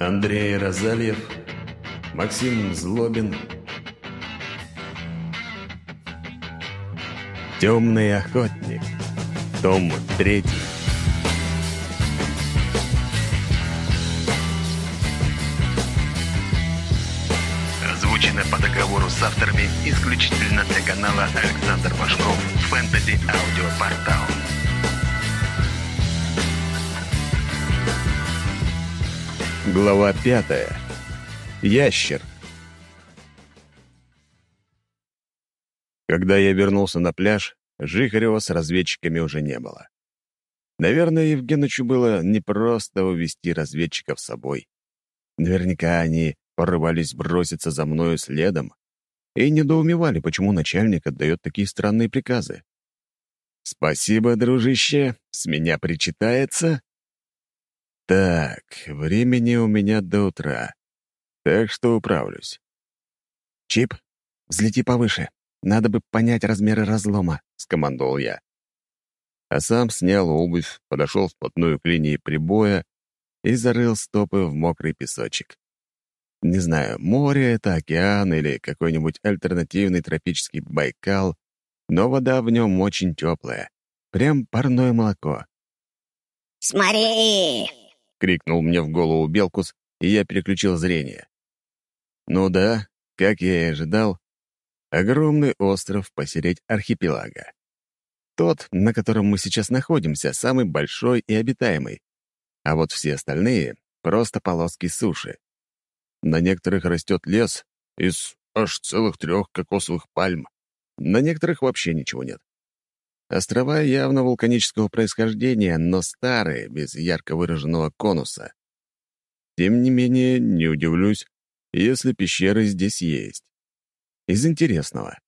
Андрей Розальев, Максим Злобин. Темный охотник. Том третий. Озвучено по договору с авторами исключительно для канала Александр Башков «Фэнтези Аудиопортал». Глава пятая. Ящер. Когда я вернулся на пляж, Жихарева с разведчиками уже не было. Наверное, Евгенычу было непросто увести разведчиков с собой. Наверняка они порывались броситься за мною следом и недоумевали, почему начальник отдает такие странные приказы. «Спасибо, дружище, с меня причитается?» Так, времени у меня до утра, так что управлюсь. «Чип, взлети повыше. Надо бы понять размеры разлома», — скомандовал я. А сам снял обувь, подошел вплотную к линии прибоя и зарыл стопы в мокрый песочек. Не знаю, море это, океан или какой-нибудь альтернативный тропический Байкал, но вода в нем очень теплая. Прям парное молоко. «Смотри!» — крикнул мне в голову Белкус, и я переключил зрение. Ну да, как я и ожидал, огромный остров посередь архипелага. Тот, на котором мы сейчас находимся, самый большой и обитаемый. А вот все остальные — просто полоски суши. На некоторых растет лес из аж целых трех кокосовых пальм. На некоторых вообще ничего нет. Острова явно вулканического происхождения, но старые, без ярко выраженного конуса. Тем не менее, не удивлюсь, если пещеры здесь есть. Из интересного.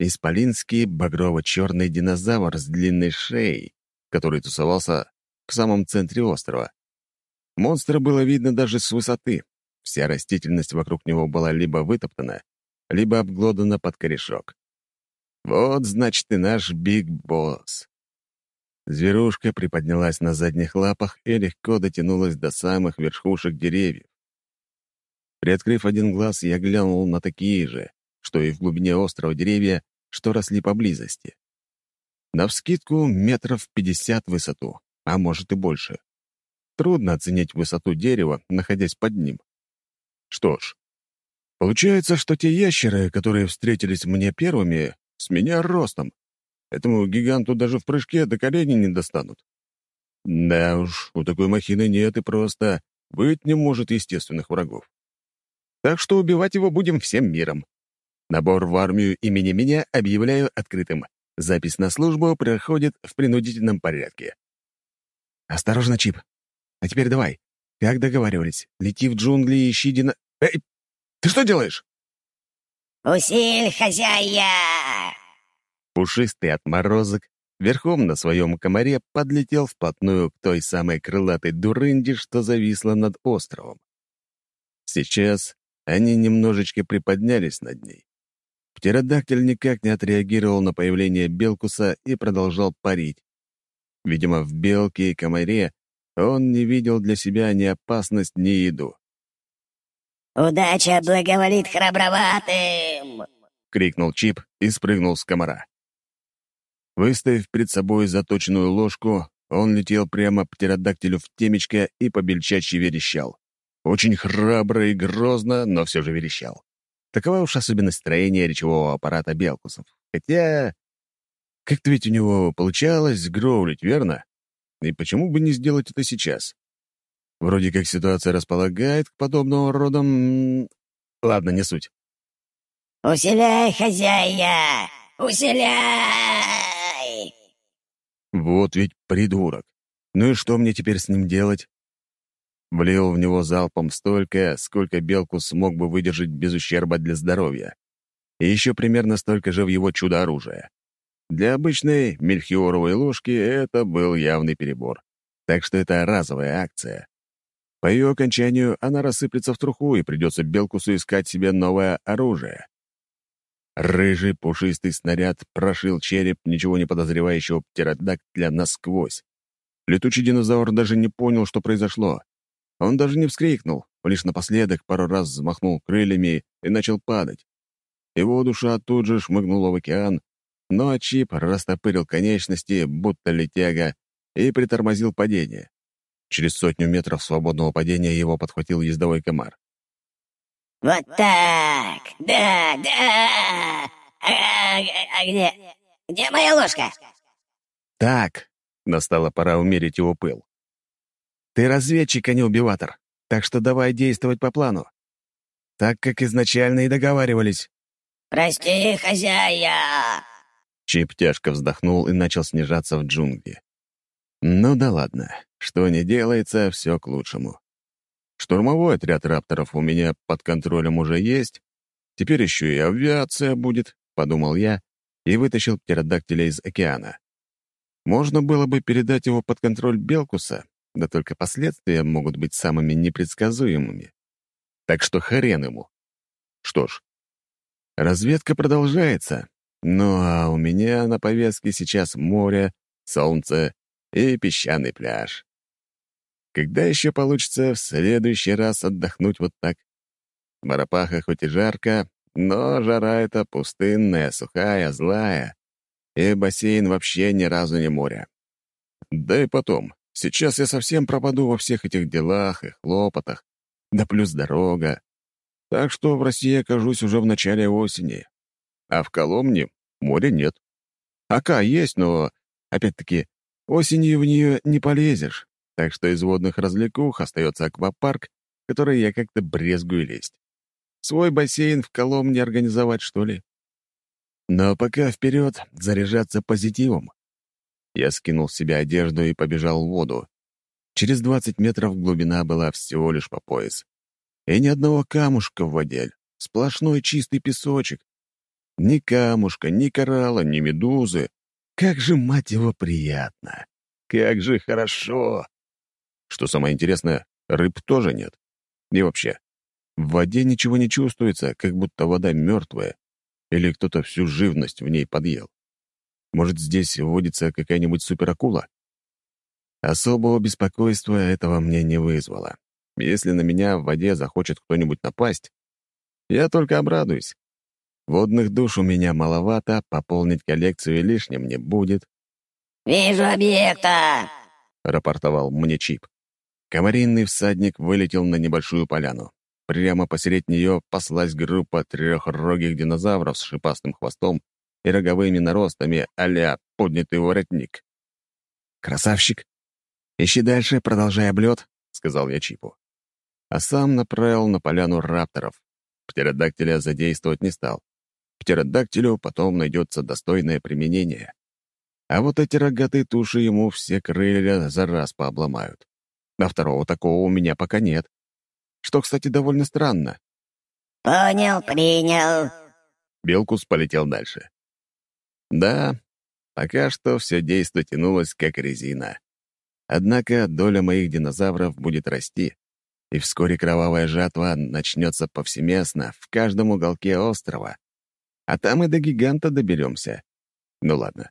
Исполинский багрово-черный динозавр с длинной шеей, который тусовался в самом центре острова. Монстра было видно даже с высоты. Вся растительность вокруг него была либо вытоптана, либо обглодана под корешок. Вот, значит, и наш Биг Босс. Зверушка приподнялась на задних лапах и легко дотянулась до самых верхушек деревьев. Приоткрыв один глаз, я глянул на такие же, что и в глубине острова деревья, что росли поблизости. Навскидку метров пятьдесят высоту, а может и больше. Трудно оценить высоту дерева, находясь под ним. Что ж, получается, что те ящеры, которые встретились мне первыми, с меня ростом. Этому гиганту даже в прыжке до коленей не достанут. Да уж, у такой махины нет и просто быть не может естественных врагов. Так что убивать его будем всем миром. Набор в армию имени меня объявляю открытым. Запись на службу проходит в принудительном порядке. «Осторожно, Чип. А теперь давай. Как договаривались, лети в джунгли и ищи дина... Эй, ты что делаешь?» «Усиль, хозяя!» Пушистый отморозок верхом на своем комаре подлетел вплотную к той самой крылатой дурынде, что зависла над островом. Сейчас они немножечко приподнялись над ней. Птеродактиль никак не отреагировал на появление Белкуса и продолжал парить. Видимо, в белке и комаре он не видел для себя ни опасность, ни еду. «Удача благоволит храброватым!» — крикнул Чип и спрыгнул с комара. Выставив перед собой заточенную ложку, он летел прямо птеродактилю в темечко и побельчачьи верещал. Очень храбро и грозно, но все же верещал. Такова уж особенность строения речевого аппарата Белкусов. Хотя... Как-то ведь у него получалось гроулить, верно? И почему бы не сделать это сейчас? Вроде как ситуация располагает к подобного рода... Ладно, не суть. «Усиляй, хозяя! Усиляй!» Вот ведь придурок. Ну и что мне теперь с ним делать? Влил в него залпом столько, сколько белку смог бы выдержать без ущерба для здоровья. И еще примерно столько же в его чудо-оружие. Для обычной мельхиоровой ложки это был явный перебор. Так что это разовая акция. По ее окончанию она рассыплется в труху, и придется Белкусу искать себе новое оружие. Рыжий пушистый снаряд прошил череп ничего не подозревающего птеродактиля насквозь. Летучий динозавр даже не понял, что произошло. Он даже не вскрикнул, лишь напоследок пару раз взмахнул крыльями и начал падать. Его душа тут же шмыгнула в океан, но Чип растопырил конечности, будто летяга, и притормозил падение. Через сотню метров свободного падения его подхватил ездовой комар. Вот так! Да, да! А, а, а где... где моя ложка? «Так!» — настала пора умерить его пыл. «Ты разведчик, а не убиватор, так что давай действовать по плану. Так, как изначально и договаривались». «Прости, хозяя!» Чип тяжко вздохнул и начал снижаться в джунгли. «Ну да ладно, что не делается, все к лучшему. Штурмовой отряд рапторов у меня под контролем уже есть, теперь еще и авиация будет», — подумал я и вытащил птеродактиля из океана. Можно было бы передать его под контроль Белкуса, да только последствия могут быть самыми непредсказуемыми. Так что хрен ему. Что ж, разведка продолжается, ну а у меня на повестке сейчас море, солнце и песчаный пляж. Когда еще получится в следующий раз отдохнуть вот так? В Марапаха хоть и жарко, но жара эта пустынная, сухая, злая и бассейн вообще ни разу не море. Да и потом, сейчас я совсем пропаду во всех этих делах и хлопотах, да плюс дорога. Так что в России окажусь уже в начале осени. А в Коломне моря нет. Ака есть, но, опять-таки, осенью в нее не полезешь, так что из водных развлекух остается аквапарк, который я как-то брезгую лезть. Свой бассейн в Коломне организовать, что ли? Но пока вперед заряжаться позитивом. Я скинул с себя одежду и побежал в воду. Через 20 метров глубина была всего лишь по пояс. И ни одного камушка в воде, сплошной чистый песочек. Ни камушка, ни коралла, ни медузы. Как же, мать его, приятно! Как же хорошо! Что самое интересное, рыб тоже нет. И вообще, в воде ничего не чувствуется, как будто вода мертвая. Или кто-то всю живность в ней подъел? Может, здесь водится какая-нибудь суперакула? Особого беспокойства этого мне не вызвало. Если на меня в воде захочет кто-нибудь напасть, я только обрадуюсь. Водных душ у меня маловато, пополнить коллекцию лишним не будет. «Вижу объекта!» — рапортовал мне Чип. Комаринный всадник вылетел на небольшую поляну. Прямо посередине нее паслась группа трехрогих динозавров с шипастым хвостом и роговыми наростами а поднятый воротник. «Красавчик! Ищи дальше, продолжай облет», — сказал я Чипу. А сам направил на поляну рапторов. Птеродактиля задействовать не стал. Птеродактилю потом найдется достойное применение. А вот эти рогатые туши ему все крылья за раз пообломают. А второго такого у меня пока нет что, кстати, довольно странно. «Понял, принял». Белкус полетел дальше. Да, пока что все действо тянулось, как резина. Однако доля моих динозавров будет расти, и вскоре кровавая жатва начнется повсеместно в каждом уголке острова. А там и до гиганта доберемся. Ну ладно.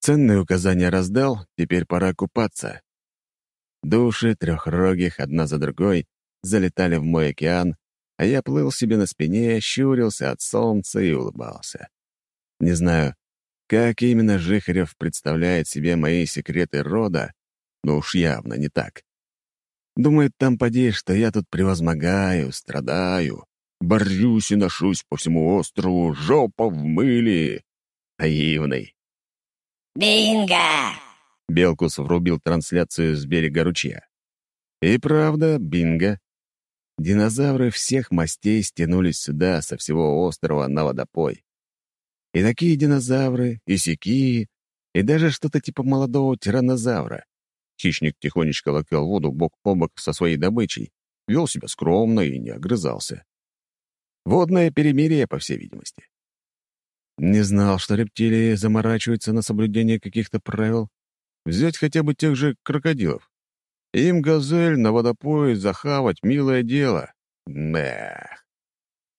Ценные указания раздал, теперь пора купаться. Души трехрогих одна за другой залетали в мой океан, а я плыл себе на спине, щурился от солнца и улыбался. Не знаю, как именно Жихарев представляет себе мои секреты рода, но уж явно не так. Думает там поди, что я тут превозмогаю, страдаю, борюсь и ношусь по всему острову, жопа в мыле. Наивный. «Бинго!» Белкус врубил трансляцию с берега ручья. И правда, бинго. Динозавры всех мастей стянулись сюда со всего острова на водопой. И такие динозавры, и сякие, и даже что-то типа молодого тираннозавра. Хищник тихонечко лакал воду бок о бок со своей добычей, вел себя скромно и не огрызался. Водное перемирие, по всей видимости. Не знал, что рептилии заморачиваются на соблюдение каких-то правил. Взять хотя бы тех же крокодилов. Им газель на водопой захавать — милое дело. Эх.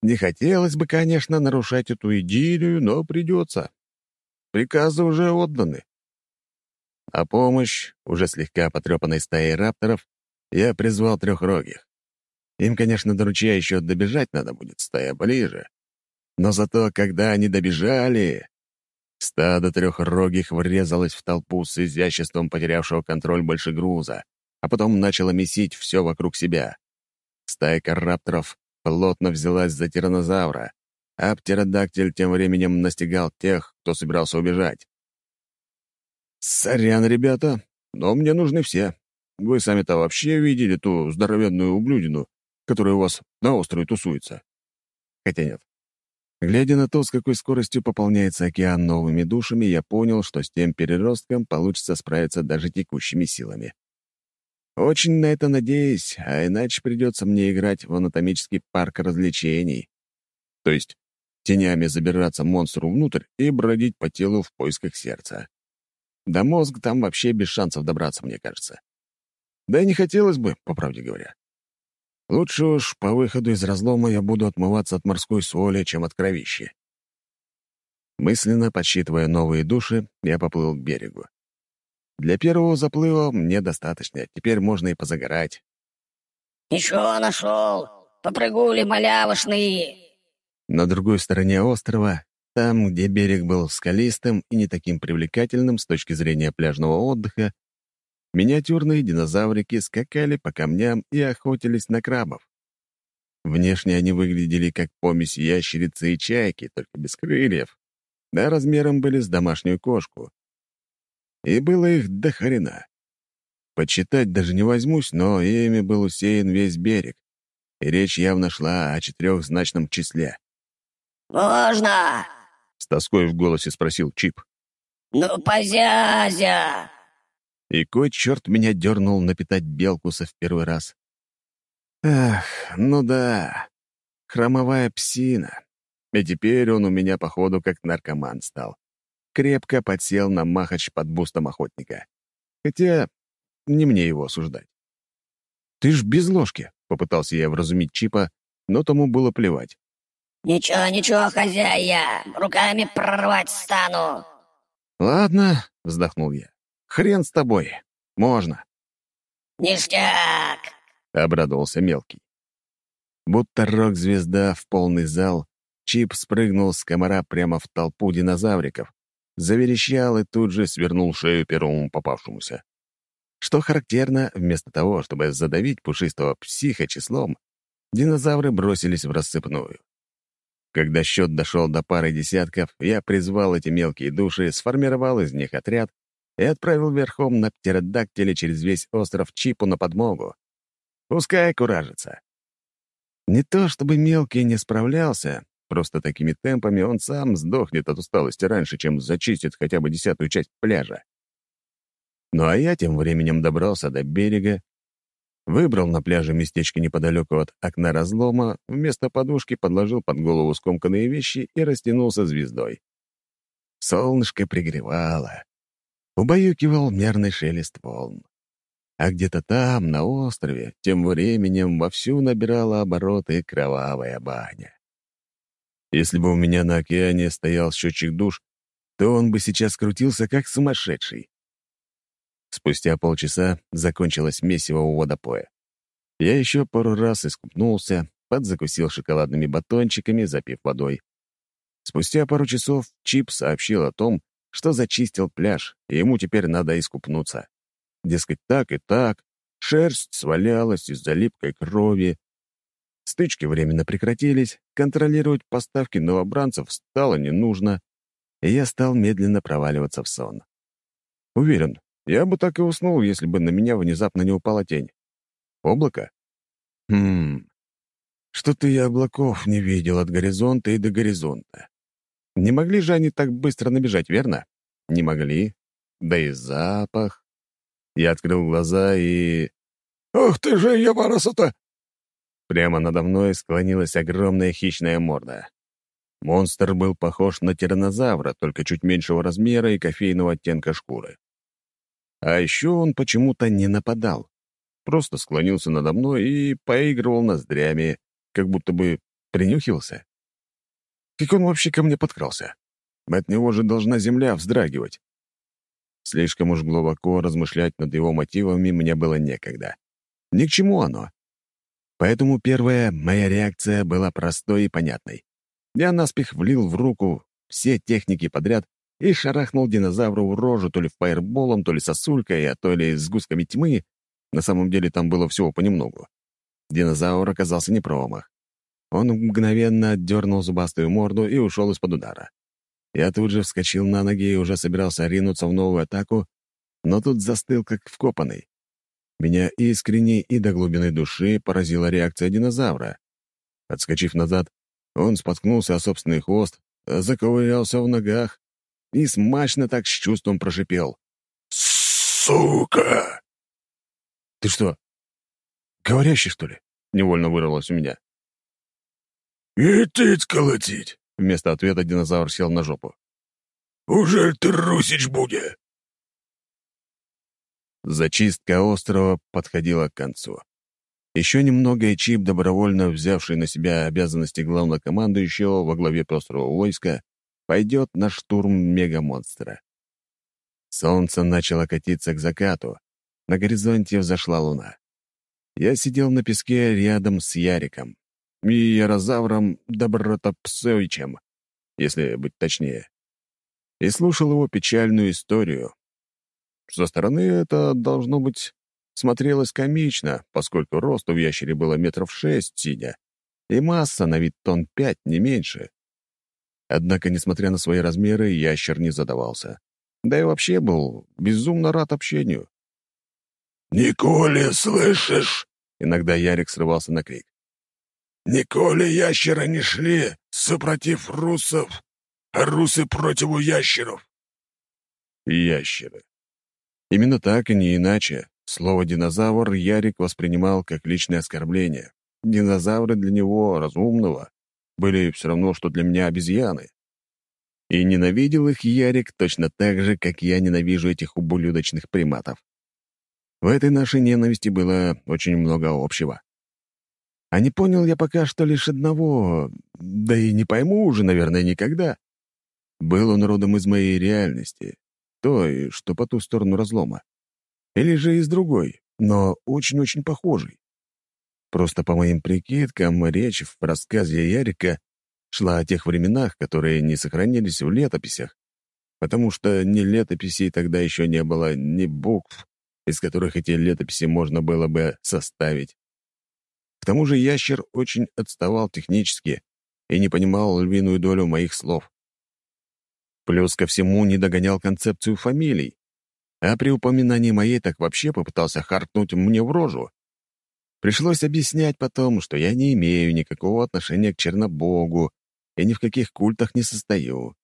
Не хотелось бы, конечно, нарушать эту идиллию, но придется. Приказы уже отданы. А помощь, уже слегка потрепанной стаей рапторов, я призвал трехрогих. Им, конечно, до ручья еще добежать надо будет, стоя ближе. Но зато, когда они добежали... Стадо трехрогих врезалось в толпу с изяществом потерявшего контроль больше груза, а потом начало месить все вокруг себя. Стайка рапторов плотно взялась за тиранозавра, а птеродактиль тем временем настигал тех, кто собирался убежать. «Сорян, ребята, но мне нужны все. Вы сами-то вообще видели ту здоровенную ублюдину, которая у вас на острове тусуется?» Хотя нет. Глядя на то, с какой скоростью пополняется океан новыми душами, я понял, что с тем переростком получится справиться даже текущими силами. Очень на это надеюсь, а иначе придется мне играть в анатомический парк развлечений. То есть тенями забираться монстру внутрь и бродить по телу в поисках сердца. До мозга там вообще без шансов добраться, мне кажется. Да и не хотелось бы, по правде говоря. Лучше уж по выходу из разлома я буду отмываться от морской соли, чем от кровищи. Мысленно подсчитывая новые души, я поплыл к берегу. Для первого заплыва мне достаточно, теперь можно и позагорать. «Еще нашел! Попрыгули малявошные!» На другой стороне острова, там, где берег был скалистым и не таким привлекательным с точки зрения пляжного отдыха, Миниатюрные динозаврики скакали по камням и охотились на крабов. Внешне они выглядели как помесь ящерицы и чайки, только без крыльев, да размером были с домашнюю кошку. И было их до хрена. Почитать даже не возьмусь, но ими был усеян весь берег, и речь явно шла о четырехзначном числе. «Можно?» — с тоской в голосе спросил Чип. «Ну, позязя!» И кой черт меня дернул напитать Белкуса в первый раз? Ах, ну да, хромовая псина. И теперь он у меня, походу, как наркоман стал. Крепко подсел на махач под бустом охотника. Хотя не мне его осуждать. «Ты ж без ложки», — попытался я вразумить Чипа, но тому было плевать. «Ничего, ничего, хозяя, руками прорвать стану». «Ладно», — вздохнул я. Хрен с тобой. Можно. «Ништяк!» — обрадовался мелкий. Будто рок-звезда в полный зал, Чип спрыгнул с комара прямо в толпу динозавриков, заверещал и тут же свернул шею первому попавшемуся. Что характерно, вместо того, чтобы задавить пушистого психа числом, динозавры бросились в рассыпную. Когда счет дошел до пары десятков, я призвал эти мелкие души, сформировал из них отряд и отправил верхом на птеродактиле через весь остров Чипу на подмогу. Пускай куражится. Не то чтобы мелкий не справлялся, просто такими темпами он сам сдохнет от усталости раньше, чем зачистит хотя бы десятую часть пляжа. Ну а я тем временем добрался до берега, выбрал на пляже местечко неподалеку от окна разлома, вместо подушки подложил под голову скомканные вещи и растянулся звездой. Солнышко пригревало, убаюкивал мерный шелест волн. А где-то там, на острове, тем временем вовсю набирала обороты кровавая баня. Если бы у меня на океане стоял счетчик душ, то он бы сейчас крутился как сумасшедший. Спустя полчаса закончилось месиво у водопоя. Я еще пару раз искупнулся, подзакусил шоколадными батончиками, запив водой. Спустя пару часов Чип сообщил о том, что зачистил пляж, и ему теперь надо искупнуться. Дескать, так и так, шерсть свалялась из-за липкой крови. Стычки временно прекратились, контролировать поставки новобранцев стало не нужно, и я стал медленно проваливаться в сон. Уверен, я бы так и уснул, если бы на меня внезапно не упала тень. Облако? Хм... Что-то я облаков не видел от горизонта и до горизонта. Не могли же они так быстро набежать, верно? Не могли. Да и запах. Я открыл глаза и... «Ух ты же, ебарасота!» Прямо надо мной склонилась огромная хищная морда. Монстр был похож на тираннозавра, только чуть меньшего размера и кофейного оттенка шкуры. А еще он почему-то не нападал. Просто склонился надо мной и поигрывал ноздрями, как будто бы принюхивался. Как он вообще ко мне подкрался? От него же должна земля вздрагивать. Слишком уж глубоко размышлять над его мотивами мне было некогда. Ни к чему оно. Поэтому первая моя реакция была простой и понятной. Я наспех влил в руку все техники подряд и шарахнул динозавру в рожу то ли фаерболом, то ли сосулькой, а то ли с гусками тьмы. На самом деле там было всего понемногу. Динозавр оказался не промах. Он мгновенно отдернул зубастую морду и ушел из-под удара. Я тут же вскочил на ноги и уже собирался ринуться в новую атаку, но тут застыл, как вкопанный. Меня искренне и до глубины души поразила реакция динозавра. Отскочив назад, он споткнулся о собственный хвост, заковырялся в ногах и смачно так с чувством прошипел. «Сука!» «Ты что, говорящий, что ли?» — невольно вырвалось у меня. «Идти колотить!» — вместо ответа динозавр сел на жопу. «Уже трусить будет!» Зачистка острова подходила к концу. Еще немного, и Чип, добровольно взявший на себя обязанности главнокомандующего во главе пестрого войска, пойдет на штурм мегамонстра. Солнце начало катиться к закату. На горизонте взошла луна. Я сидел на песке рядом с Яриком и Ярозавром Добротопсовичем, если быть точнее, и слушал его печальную историю. Со стороны это, должно быть, смотрелось комично, поскольку рост у ящере было метров шесть, сидя, и масса на вид тонн пять, не меньше. Однако, несмотря на свои размеры, ящер не задавался. Да и вообще был безумно рад общению. «Николе, слышишь?» Иногда Ярик срывался на крик. «Николе ящера не шли, супротив русов, а русы против ящеров». Ящеры. Именно так и не иначе. Слово «динозавр» Ярик воспринимал как личное оскорбление. Динозавры для него, разумного, были все равно, что для меня обезьяны. И ненавидел их Ярик точно так же, как я ненавижу этих ублюдочных приматов. В этой нашей ненависти было очень много общего. А не понял я пока что лишь одного, да и не пойму уже, наверное, никогда. Был он родом из моей реальности, той, что по ту сторону разлома. Или же из другой, но очень-очень похожей. Просто по моим прикидкам, речь в рассказе Ярика шла о тех временах, которые не сохранились в летописях, потому что ни летописей тогда еще не было, ни букв, из которых эти летописи можно было бы составить. Тому же ящер очень отставал технически и не понимал львиную долю моих слов. Плюс ко всему не догонял концепцию фамилий, а при упоминании моей так вообще попытался харкнуть мне в рожу. Пришлось объяснять потом, что я не имею никакого отношения к Чернобогу и ни в каких культах не состою.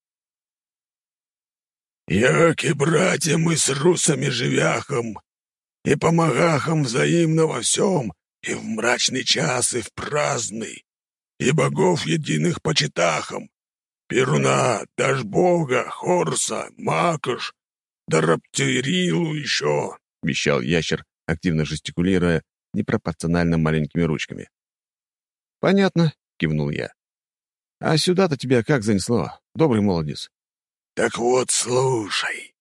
«Яки, братья, мы с русами живяхом, и помогахом взаимно во всем, и в мрачный час, и в праздный, и богов единых почитахом, Перуна, Дашбога, Хорса, Макош, да Раптерилу еще», — вещал ящер, активно жестикулируя непропорционально маленькими ручками. «Понятно», — кивнул я. «А сюда-то тебя как занесло, добрый молодец?» «Так вот, слушай».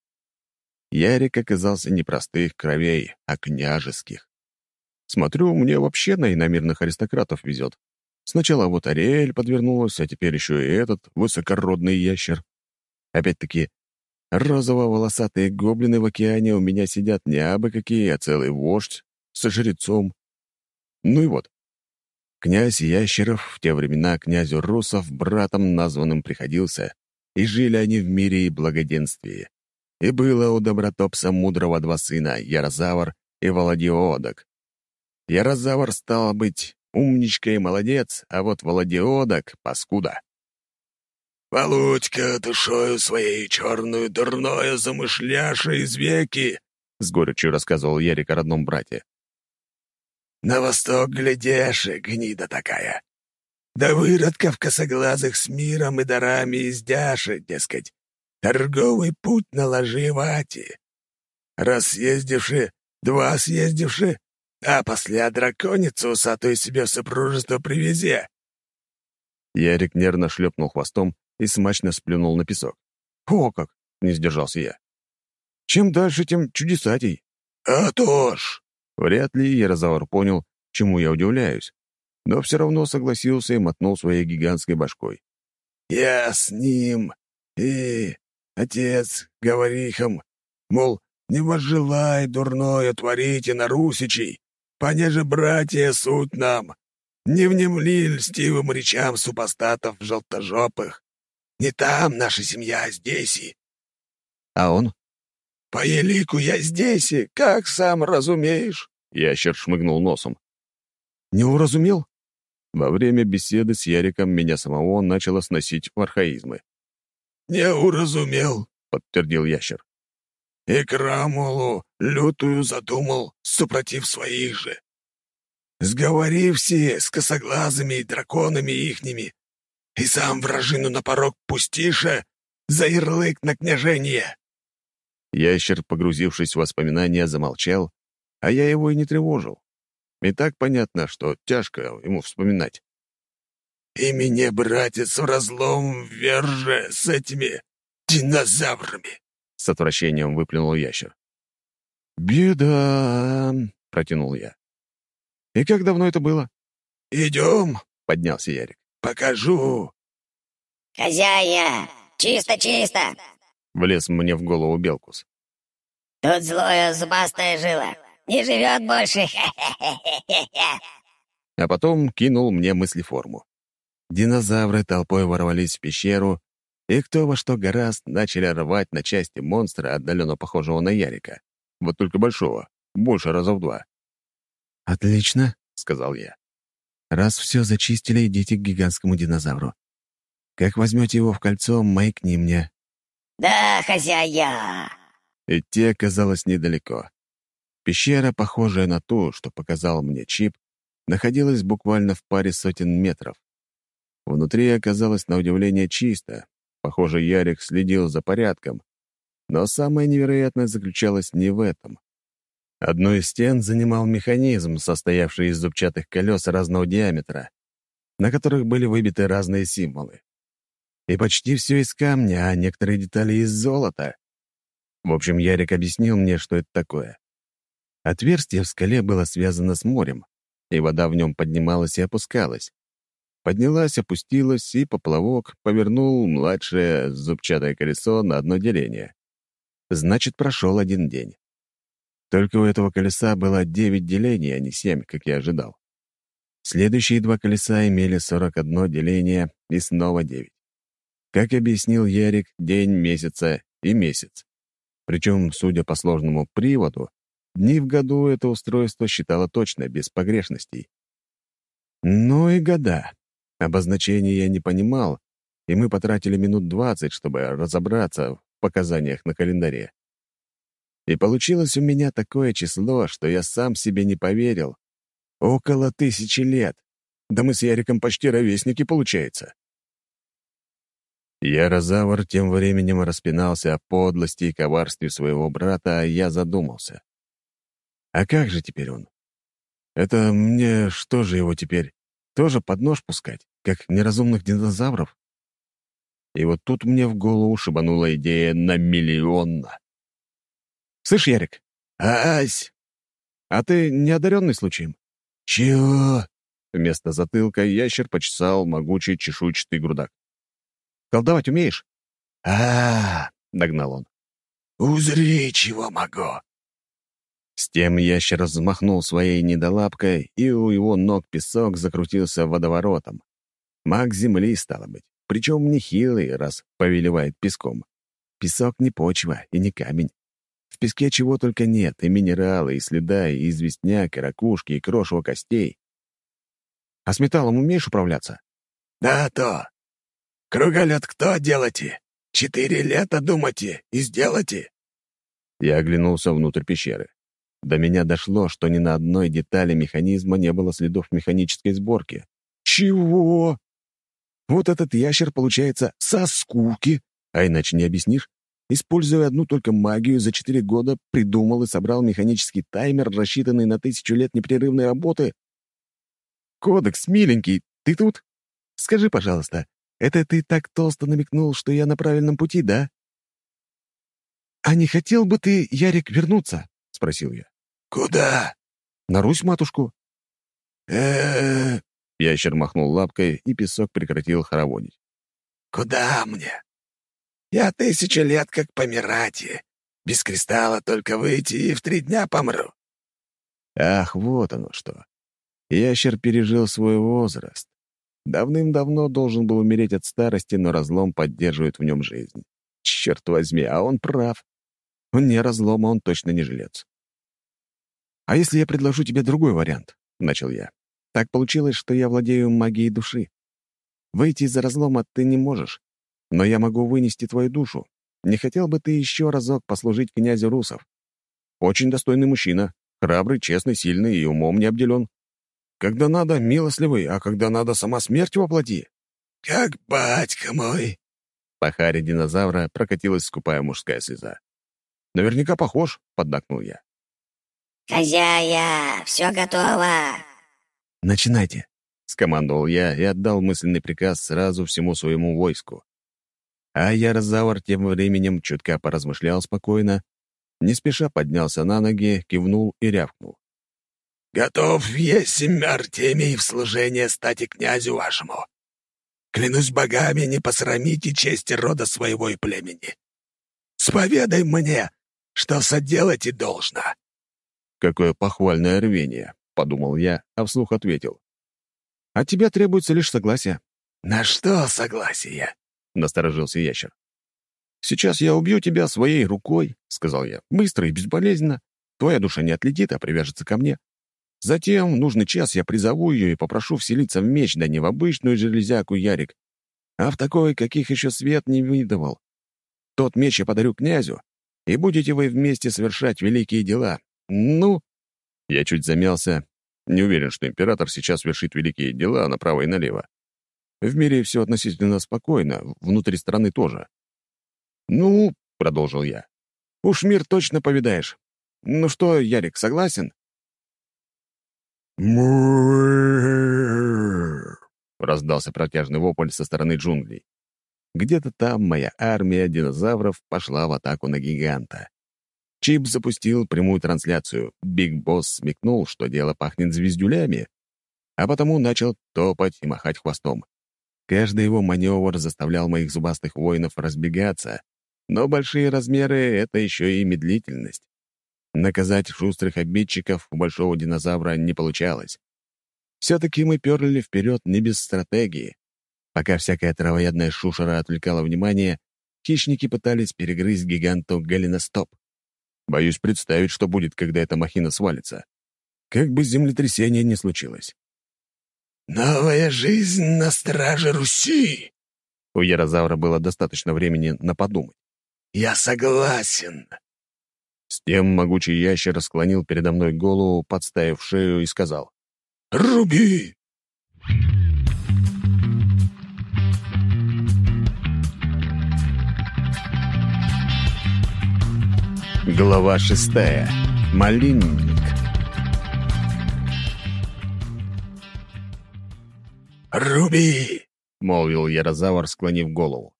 Ярик оказался не простых кровей, а княжеских. Смотрю, мне вообще на иномирных аристократов везет. Сначала вот Ариэль подвернулась, а теперь еще и этот высокородный ящер. Опять-таки, розово-волосатые гоблины в океане у меня сидят не абы какие, а целый вождь со жрецом. Ну и вот. Князь Ящеров в те времена князю Русов братом названным приходился, и жили они в мире и благоденствии. И было у Добротопса мудрого два сына, Ярозавр и Володиодок. Ярозавр стал быть умничка и молодец, а вот Володиодок — паскуда. «Володька, душою своей черную дурное замышляша из веки», — с горечью рассказывал Ярик о родном брате. «На восток глядишь, гнида такая. Да выродков косоглазых с миром и дарами издяши, дескать. Торговый путь наложи вати. Раз съездивши, два съездивши, а после драконицу усатую себе в супружество привези». Ярик нервно шлепнул хвостом и смачно сплюнул на песок. «О как!» — не сдержался я. «Чем дальше, тем чудесатей». «А то ж! Вряд ли Ярозавр понял, чему я удивляюсь, но все равно согласился и мотнул своей гигантской башкой. «Я с ним, и, отец, говорихом, мол, не возжелай дурное творите на русичей, понеже братья суть нам, не внемли льстивым речам супостатов желтожопых. Не там наша семья, а здесь и...» «А он?» «По елику я здесь, и как сам разумеешь?» Ящер шмыгнул носом. «Не уразумел?» Во время беседы с Яриком меня самого начало сносить в архаизмы. «Не уразумел», — подтвердил ящер. «И крамулу лютую задумал, супротив своих же. Сговори все с косоглазыми и драконами ихними, и сам вражину на порог пустиша за ярлык на княжение». Ящер, погрузившись в воспоминания, замолчал, а я его и не тревожил. И так понятно, что тяжко ему вспоминать. «И мне, братец, в разлом верже с этими динозаврами!» — с отвращением выплюнул ящер. «Беда!» — протянул я. «И как давно это было?» «Идем!» — поднялся Ярик. «Покажу!» «Хозяин, чисто-чисто!» — влез мне в голову Белкус. «Тут злое зубастое жило. Не живет больше. А потом кинул мне мыслеформу. Динозавры толпой ворвались в пещеру, и кто во что гораст начали рвать на части монстра, отдаленно похожего на Ярика. Вот только большого, больше раза в два. «Отлично», — сказал я. «Раз все зачистили, идите к гигантскому динозавру. Как возьмете его в кольцо, маякни мне». «Да, хозяя!» Идти оказалось недалеко. Пещера, похожая на ту, что показал мне Чип, находилась буквально в паре сотен метров. Внутри оказалось на удивление чисто. Похоже, Ярик следил за порядком. Но самое невероятное заключалось не в этом. Одну из стен занимал механизм, состоявший из зубчатых колес разного диаметра, на которых были выбиты разные символы. И почти все из камня, а некоторые детали из золота. В общем, Ярик объяснил мне, что это такое. Отверстие в скале было связано с морем, и вода в нем поднималась и опускалась. Поднялась, опустилась, и поплавок повернул младшее зубчатое колесо на одно деление. Значит, прошел один день. Только у этого колеса было девять делений, а не семь, как я ожидал. Следующие два колеса имели 41 деление и снова девять. Как объяснил Ярик, день месяца и месяц. Причем, судя по сложному приводу, Дни в году это устройство считало точно, без погрешностей. Ну и года. Обозначения я не понимал, и мы потратили минут двадцать, чтобы разобраться в показаниях на календаре. И получилось у меня такое число, что я сам себе не поверил. Около тысячи лет. Да мы с Яриком почти ровесники, получается. Ярозавр тем временем распинался о подлости и коварстве своего брата, а я задумался. А как же теперь он? Это мне что же его теперь? Тоже под нож пускать, как неразумных динозавров? И вот тут мне в голову шибанула идея на миллион. «Слышь, Ярик?» «Ась!» «А ты не одаренный случаем?» «Чего?» Вместо затылка ящер почесал могучий чешуйчатый грудак. «Колдовать умеешь?» а, -а, -а догнал он. «Узри, чего могу!» С тем ящер взмахнул своей недолапкой, и у его ног песок закрутился водоворотом. Маг земли, стало быть, причем нехилый, раз повелевает песком. Песок не почва и не камень. В песке чего только нет, и минералы, и следа, и известняк, и ракушки, и крошево костей. А с металлом умеешь управляться? Да, то. Круголет кто делайте? Четыре лета думайте и сделайте. Я оглянулся внутрь пещеры. До меня дошло, что ни на одной детали механизма не было следов механической сборки. Чего? Вот этот ящер, получается, со скуки, а иначе не объяснишь. Используя одну только магию, за четыре года придумал и собрал механический таймер, рассчитанный на тысячу лет непрерывной работы. «Кодекс, миленький, ты тут? Скажи, пожалуйста, это ты так толсто намекнул, что я на правильном пути, да?» «А не хотел бы ты, Ярик, вернуться?» — спросил я. «Куда?» На Русь, матушку?» э Ящер махнул лапкой, и песок прекратил хороводить. Куда мне? Я тысячи лет как помирать, без кристалла только выйти и в три дня помру. Ах, вот оно что. Ящер пережил свой возраст. Давным-давно должен был умереть от старости, но разлом поддерживает в нем жизнь. Черт возьми, а он прав. Не разлома, он точно не жилец. «А если я предложу тебе другой вариант?» — начал я. «Так получилось, что я владею магией души. Выйти из-за разлома ты не можешь, но я могу вынести твою душу. Не хотел бы ты еще разок послужить князю Русов? Очень достойный мужчина, храбрый, честный, сильный и умом не обделен. Когда надо, милостливый, а когда надо, сама смерть воплоти». «Как батька мой!» По харе динозавра прокатилась скупая мужская слеза. «Наверняка похож», — поддакнул я. «Хозяя, все готово!» «Начинайте!» — скомандовал я и отдал мысленный приказ сразу всему своему войску. А Ярозавр тем временем чутка поразмышлял спокойно, не спеша поднялся на ноги, кивнул и рявкнул. «Готов есмь Артемий в служение стать и князю вашему. Клянусь богами, не посрамите чести рода своего и племени. Споведай мне, что соделать и должно. «Какое похвальное рвение», — подумал я, а вслух ответил. «От тебя требуется лишь согласие». «На что согласие?» — насторожился ящер. «Сейчас я убью тебя своей рукой», — сказал я, — «быстро и безболезненно. Твоя душа не отлетит, а привяжется ко мне. Затем в нужный час я призову ее и попрошу вселиться в меч, да не в обычную железяку Ярик, а в такой, каких еще свет не видывал. Тот меч я подарю князю, и будете вы вместе совершать великие дела, «Ну?» Я чуть замялся. Не уверен, что император сейчас вершит великие дела направо и налево. В мире все относительно спокойно, внутри страны тоже. «Ну?» — продолжил я. «Уж мир точно повидаешь. Ну что, Ярик, согласен?» Раздался протяжный вопль со стороны джунглей. Где-то там моя армия динозавров пошла в атаку на гиганта. Чип запустил прямую трансляцию. Биг Босс смекнул, что дело пахнет звездюлями, а потому начал топать и махать хвостом. Каждый его маневр заставлял моих зубастых воинов разбегаться, но большие размеры — это еще и медлительность. Наказать шустрых обидчиков у большого динозавра не получалось. Все-таки мы перли вперед не без стратегии. Пока всякая травоядная шушера отвлекала внимание, хищники пытались перегрызть гиганту голеностоп. Боюсь представить, что будет, когда эта махина свалится. Как бы землетрясение не случилось. «Новая жизнь на страже Руси!» У Ярозавра было достаточно времени на подумать. «Я согласен!» С тем могучий ящер склонил передо мной голову, подставив шею, и сказал. «Руби!» Глава шестая. Малинник. «Руби!» — молвил Ярозавр, склонив голову.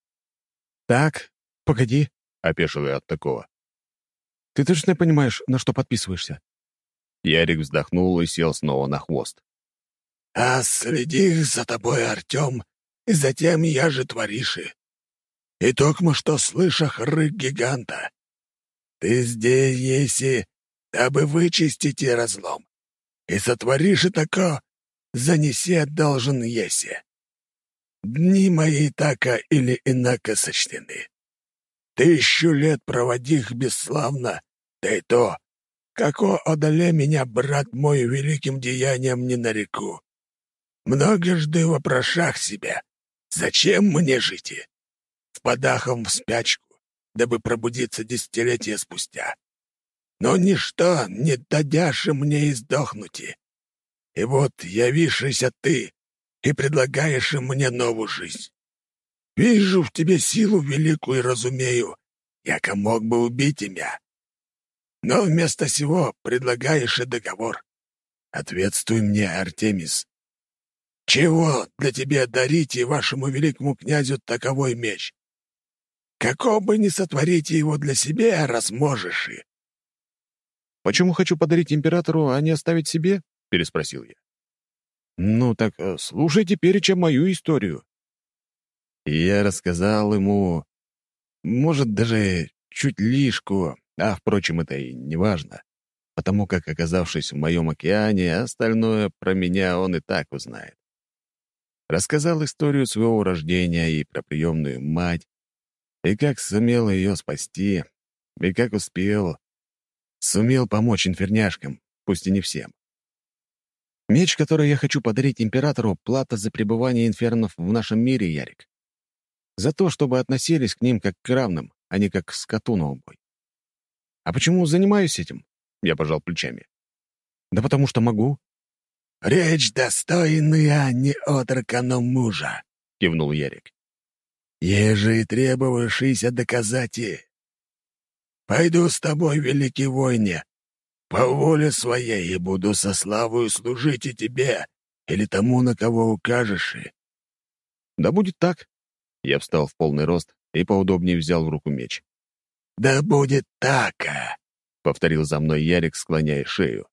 «Так, погоди», — опешил я от такого. «Ты точно понимаешь, на что подписываешься?» Ярик вздохнул и сел снова на хвост. «А следи за тобой, Артем, и затем я же твориши. И токмо что слышах рык гиганта. Ты здесь, еси, дабы вычистить и разлом. И сотворишь и тако, занесе должен еси. Дни мои така или инако сочтены. Тысячу лет проводих бесславно, да и то, како одоле меня, брат мой, великим деянием не нареку. Многожды вопрошах себя, зачем мне жить? Впадахом в спячку, дабы пробудиться десятилетия спустя. Но ничто не дадяшь мне издохнуть. И вот явившийся ты и предлагаешь мне новую жизнь. Вижу в тебе силу великую и разумею, яко мог бы убить меня. Но вместо сего предлагаешь и договор. Ответствуй мне, Артемис. Чего для тебя дарить и вашему великому князю таковой меч? Какого бы ни сотворите его для себя, раз можешь и. почему хочу подарить императору, а не оставить себе?» — переспросил я. «Ну так э, слушай теперь, чем мою историю». Я рассказал ему, может, даже чуть лишку, а, впрочем, это и не важно, потому как, оказавшись в моем океане, остальное про меня он и так узнает. Рассказал историю своего рождения и про приемную мать, и как сумел ее спасти, и как успел, сумел помочь инферняшкам, пусть и не всем. Меч, который я хочу подарить императору, — плата за пребывание инфернов в нашем мире, Ярик. За то, чтобы относились к ним как к равным, а не как к скоту на убой. А почему занимаюсь этим? Я пожал плечами. Да потому что могу. «Речь достойная не отрока, но мужа», — кивнул Ярик. «Еже и требовавшийся доказать и. Пойду с тобой, великий войне, по воле своей, и буду со славою служить и тебе, или тому, на кого укажешь и...» «Да будет так». Я встал в полный рост и поудобнее взял в руку меч. «Да будет так!» — повторил за мной Ярик, склоняя шею.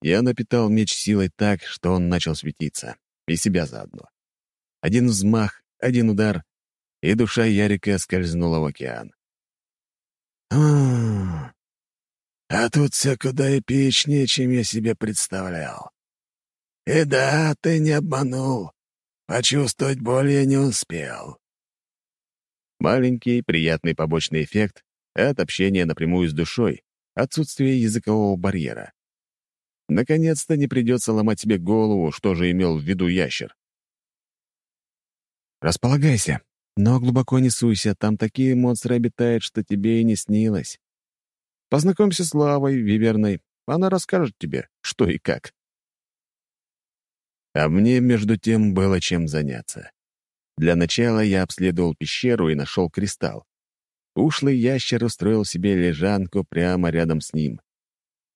Я напитал меч силой так, что он начал светиться, и себя заодно. Один взмах, один удар, и душа Ярика скользнула в океан. «А, а тут все куда эпичнее, чем я себе представлял. И да, ты не обманул. Почувствовать боль я не успел». Маленький приятный побочный эффект от общения напрямую с душой, отсутствие языкового барьера. Наконец-то не придется ломать себе голову, что же имел в виду ящер. «Располагайся, но глубоко не суйся, там такие монстры обитают, что тебе и не снилось. Познакомься с Лавой, Виверной, она расскажет тебе, что и как». А мне, между тем, было чем заняться. Для начала я обследовал пещеру и нашел кристалл. Ушлый ящер устроил себе лежанку прямо рядом с ним.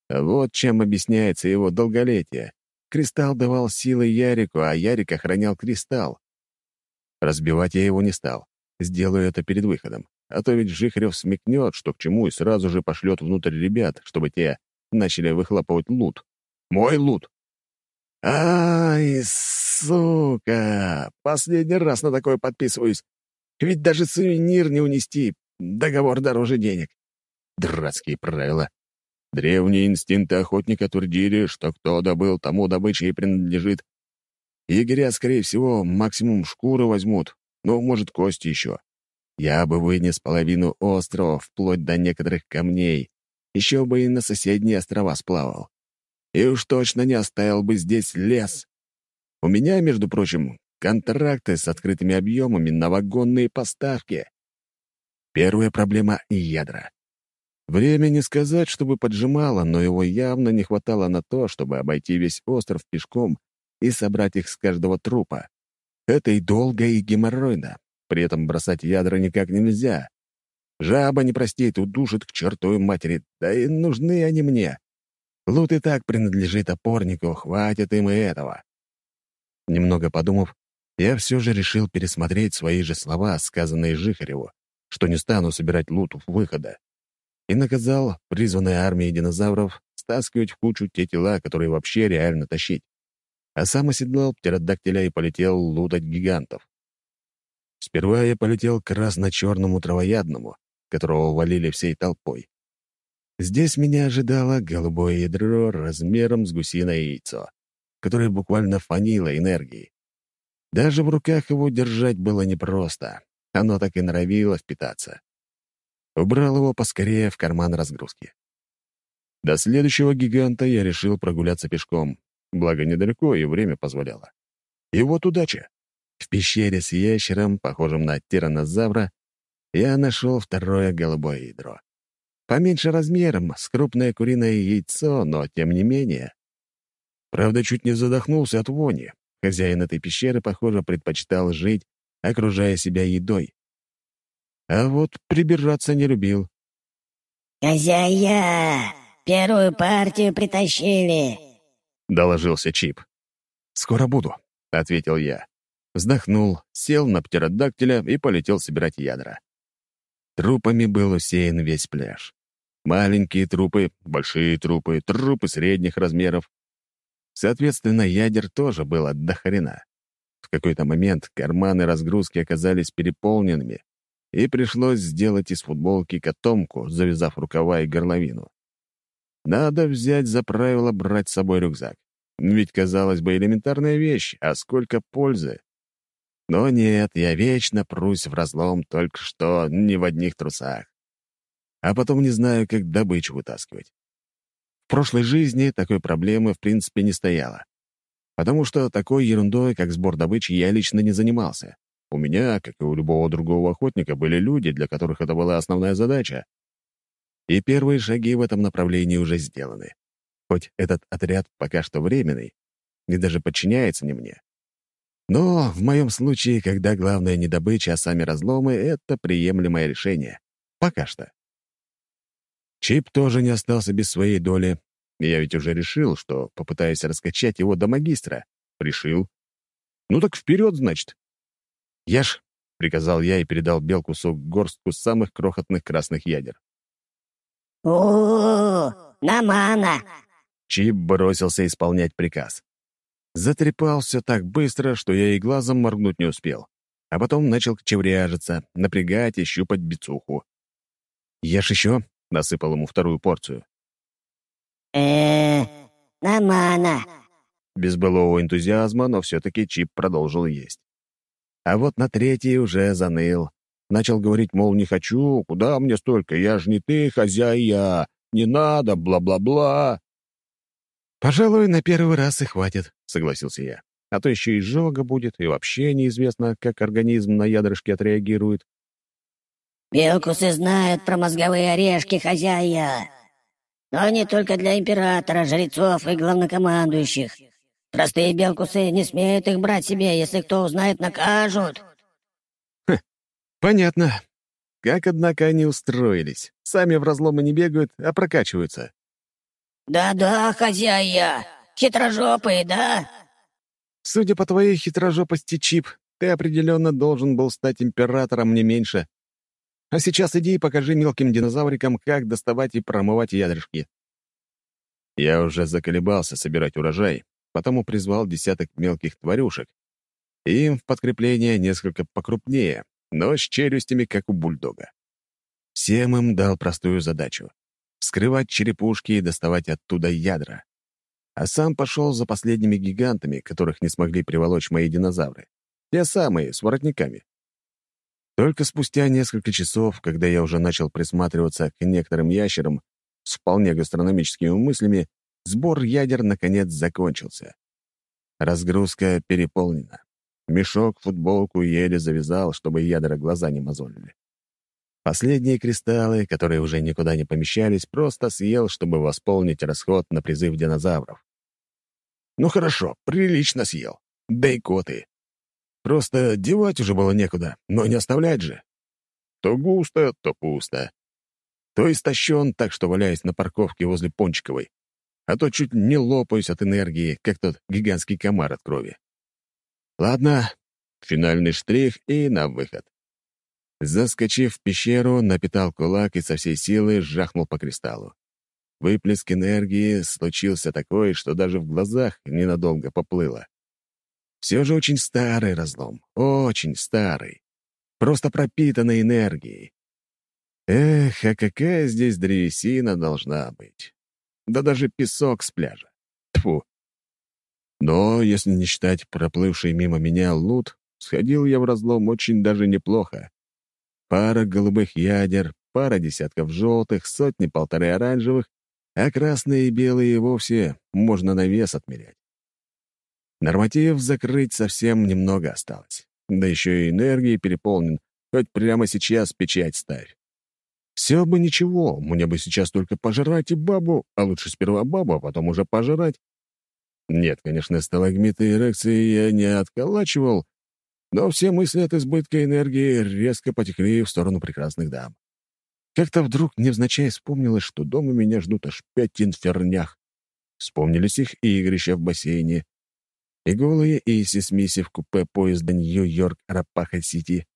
Вот чем объясняется его долголетие. Кристалл давал силы Ярику, а Ярик охранял кристалл. Разбивать я его не стал. Сделаю это перед выходом. А то ведь Жихарев смекнет, что к чему, и сразу же пошлет внутрь ребят, чтобы те начали выхлопывать лут. Мой лут. Ай, сука! Последний раз на такое подписываюсь. Ведь даже сувенир не унести. Договор дороже денег. Дурацкие правила. Древние инстинкты охотника твердили, что кто добыл, тому добыча и принадлежит. Егеря, скорее всего, максимум шкуры возьмут, ну, может, кости еще. Я бы вынес половину острова, вплоть до некоторых камней. Еще бы и на соседние острова сплавал. И уж точно не оставил бы здесь лес. У меня, между прочим, контракты с открытыми объемами на вагонные поставки. Первая проблема — ядра. Время не сказать, чтобы поджимало, но его явно не хватало на то, чтобы обойти весь остров пешком и собрать их с каждого трупа. Это и долго, и геморройно. При этом бросать ядра никак нельзя. Жаба не простит, удушит к чертовой матери, да и нужны они мне. Лут и так принадлежит опорнику, хватит им и этого. Немного подумав, я все же решил пересмотреть свои же слова, сказанные Жихареву, что не стану собирать лут у выхода и наказал призванной армии динозавров стаскивать в кучу те тела, которые вообще реально тащить. А сам оседлал птеродактиля и полетел лутать гигантов. Сперва я полетел к красно-черному травоядному, которого валили всей толпой. Здесь меня ожидало голубое ядро размером с гусиное яйцо, которое буквально фанило энергией. Даже в руках его держать было непросто. Оно так и норовило впитаться. Убрал его поскорее в карман разгрузки. До следующего гиганта я решил прогуляться пешком, благо недалеко и время позволяло. И вот удача. В пещере с ящером, похожим на тиранозавра, я нашел второе голубое ядро. Поменьше размером, с крупное куриное яйцо, но тем не менее. Правда, чуть не задохнулся от вони. Хозяин этой пещеры, похоже, предпочитал жить, окружая себя едой. А вот прибираться не любил. «Хозяя, первую партию притащили!» — доложился Чип. «Скоро буду», — ответил я. Вздохнул, сел на птеродактиля и полетел собирать ядра. Трупами был усеян весь пляж. Маленькие трупы, большие трупы, трупы средних размеров. Соответственно, ядер тоже было до хрена. В какой-то момент карманы разгрузки оказались переполненными, и пришлось сделать из футболки котомку, завязав рукава и горловину. Надо взять за правило брать с собой рюкзак. Ведь, казалось бы, элементарная вещь, а сколько пользы. Но нет, я вечно прусь в разлом только что не в одних трусах. А потом не знаю, как добычу вытаскивать. В прошлой жизни такой проблемы в принципе не стояло. Потому что такой ерундой, как сбор добычи, я лично не занимался. У меня, как и у любого другого охотника, были люди, для которых это была основная задача. И первые шаги в этом направлении уже сделаны. Хоть этот отряд пока что временный, и даже подчиняется не мне. Но в моем случае, когда главное не добыча, а сами разломы — это приемлемое решение. Пока что. Чип тоже не остался без своей доли. Я ведь уже решил, что попытаюсь раскачать его до магистра. Решил. Ну так вперед, значит. «Ешь!» — приказал я и передал Белкусу горстку самых крохотных красных ядер. «О, намана!» Чип бросился исполнять приказ. Затрепал все так быстро, что я и глазом моргнуть не успел. А потом начал чевряжиться, напрягать и щупать бицуху. «Ешь еще?» — насыпал ему вторую порцию. э намана!» Без былого энтузиазма, но все-таки Чип продолжил есть. А вот на третий уже заныл. Начал говорить, мол, не хочу, куда мне столько, я ж не ты, хозяя, не надо, бла-бла-бла. «Пожалуй, на первый раз и хватит», — согласился я. «А то еще и жога будет, и вообще неизвестно, как организм на ядрышки отреагирует». «Белкусы знают про мозговые орешки, хозяя. Но они только для императора, жрецов и главнокомандующих. Простые белкусы не смеют их брать себе, если кто узнает, накажут». «Понятно. Как, однако, они устроились. Сами в разломы не бегают, а прокачиваются». «Да-да, хозяя. Хитрожопые, да?» «Судя по твоей хитрожопости, Чип, ты определенно должен был стать императором не меньше. А сейчас иди и покажи мелким динозаврикам, как доставать и промывать ядрышки». Я уже заколебался собирать урожай, потому призвал десяток мелких тварюшек. И им в подкрепление несколько покрупнее, но с челюстями, как у бульдога. Всем им дал простую задачу — вскрывать черепушки и доставать оттуда ядра. А сам пошел за последними гигантами, которых не смогли приволочь мои динозавры. Те самые, с воротниками. Только спустя несколько часов, когда я уже начал присматриваться к некоторым ящерам с вполне гастрономическими мыслями, Сбор ядер, наконец, закончился. Разгрузка переполнена. Мешок, футболку еле завязал, чтобы ядра глаза не мозолили. Последние кристаллы, которые уже никуда не помещались, просто съел, чтобы восполнить расход на призыв динозавров. Ну хорошо, прилично съел. Да и коты. Просто девать уже было некуда, но не оставлять же. То густо, то пусто. То истощен, так что валяюсь на парковке возле Пончиковой, а то чуть не лопаюсь от энергии, как тот гигантский комар от крови. Ладно, финальный штрих и на выход. Заскочив в пещеру, напитал кулак и со всей силы жахнул по кристаллу. Выплеск энергии случился такой, что даже в глазах ненадолго поплыло. Все же очень старый разлом, очень старый. Просто пропитанный энергией. Эх, а какая здесь древесина должна быть да даже песок с пляжа. Тфу. Но, если не считать проплывший мимо меня лут, сходил я в разлом очень даже неплохо. Пара голубых ядер, пара десятков желтых, сотни-полторы оранжевых, а красные и белые вовсе можно на вес отмерять. Норматив закрыть совсем немного осталось. Да еще и энергией переполнен, хоть прямо сейчас печать ставь. Все бы ничего, мне бы сейчас только пожрать и бабу, а лучше сперва бабу, а потом уже пожрать. Нет, конечно, сталагмиты и эрекции я не отколачивал, но все мысли от избытка энергии резко потекли в сторону прекрасных дам. Как-то вдруг невзначай вспомнилось, что дома меня ждут аж пять инфернях. Вспомнились их игрища в бассейне, и голые Иси с Мисси в купе поезда Нью-Йорк-Арапаха-Сити,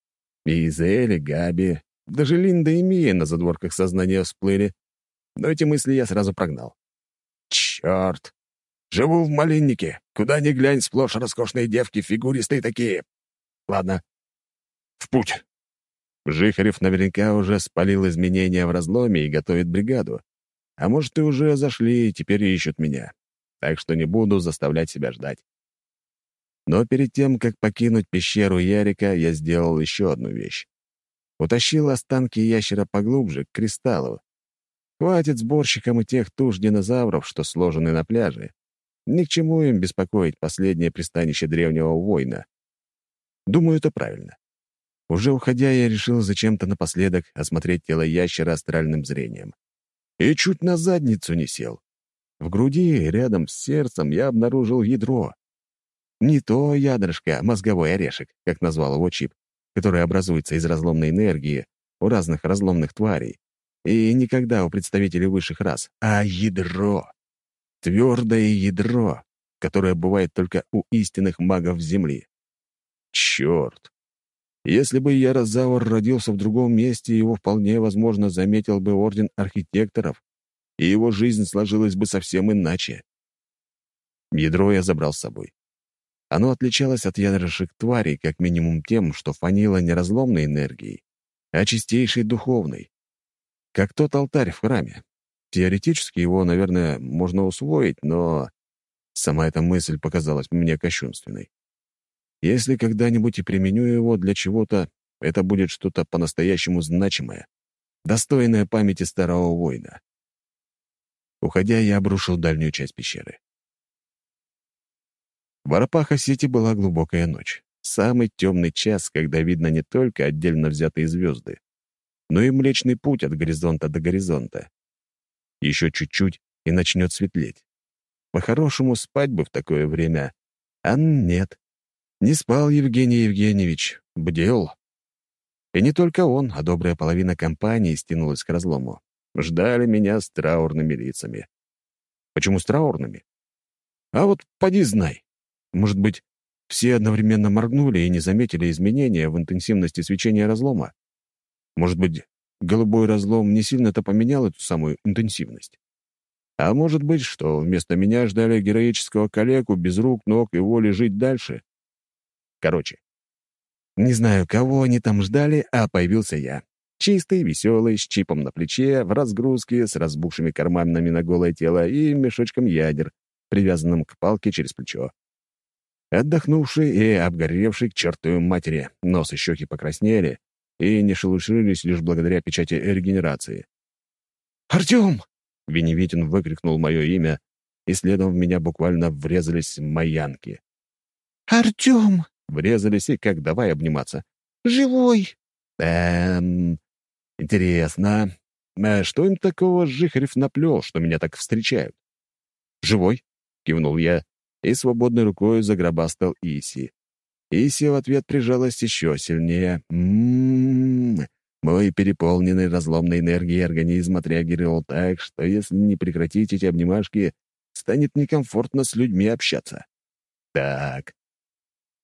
и Изель, и Габи, даже Линда и Мия на задворках сознания всплыли. но эти мысли я сразу прогнал. Черт! Живу в малиннике. Куда ни глянь, сплошь роскошные девки, фигуристые такие. Ладно, в путь. Жихарев наверняка уже спалил изменения в разломе и готовит бригаду. А может, и уже зашли и теперь ищут меня. Так что не буду заставлять себя ждать. Но перед тем, как покинуть пещеру Ярика, я сделал еще одну вещь. Утащил останки ящера поглубже, к кристаллу. Хватит сборщикам и тех туш динозавров, что сложены на пляже. Ни к чему им беспокоить последнее пристанище древнего воина. Думаю, это правильно. Уже уходя, я решил зачем-то напоследок осмотреть тело ящера астральным зрением. И чуть на задницу не сел. В груди, рядом с сердцем, я обнаружил ядро. Не то ядрышко, а мозговой орешек, как назвал его чип, который образуется из разломной энергии у разных разломных тварей. И никогда у представителей высших рас, а ядро. Твердое ядро, которое бывает только у истинных магов Земли. Черт! Если бы Ярозавр родился в другом месте, его вполне возможно заметил бы Орден Архитекторов, и его жизнь сложилась бы совсем иначе. Ядро я забрал с собой. Оно отличалось от ядрышек тварей как минимум тем, что фанило не разломной энергией, а чистейшей духовной. Как тот алтарь в храме. Теоретически его, наверное, можно усвоить, но сама эта мысль показалась мне кощунственной. Если когда-нибудь и применю его для чего-то, это будет что-то по-настоящему значимое, достойное памяти старого воина. Уходя, я обрушил дальнюю часть пещеры. В Арапаха-Сити была глубокая ночь. Самый темный час, когда видно не только отдельно взятые звезды, но и Млечный Путь от горизонта до горизонта. Еще чуть-чуть, и начнет светлеть. По-хорошему, спать бы в такое время. А нет. Не спал Евгений Евгеньевич, бдел. И не только он, а добрая половина компании стянулась к разлому. Ждали меня с траурными лицами. Почему с траурными? А вот поди знай. Может быть, все одновременно моргнули и не заметили изменения в интенсивности свечения разлома? Может быть, голубой разлом не сильно-то поменял эту самую интенсивность? А может быть, что вместо меня ждали героического коллегу без рук, ног и воли жить дальше? Короче, не знаю, кого они там ждали, а появился я. Чистый, веселый, с чипом на плече, в разгрузке, с разбухшими карманами на голое тело и мешочком ядер, привязанным к палке через плечо. Отдохнувший и обгоревший к чертовой матери, нос и щеки покраснели и не шелушились лишь благодаря печати регенерации. «Артем!» — Веневитин выкрикнул мое имя, и следом в меня буквально врезались маянки. «Артем!» — врезались и как давай обниматься. «Живой!» «Эм... Интересно, а что им такого Жихарев наплел, что меня так встречают?» «Живой?» — кивнул я и свободной рукой загробастал Иси. Иси в ответ прижалась еще сильнее. «М-м-м!» Мой переполненный разломной энергией организм отреагировал так, что если не прекратить эти обнимашки, станет некомфортно с людьми общаться. Так.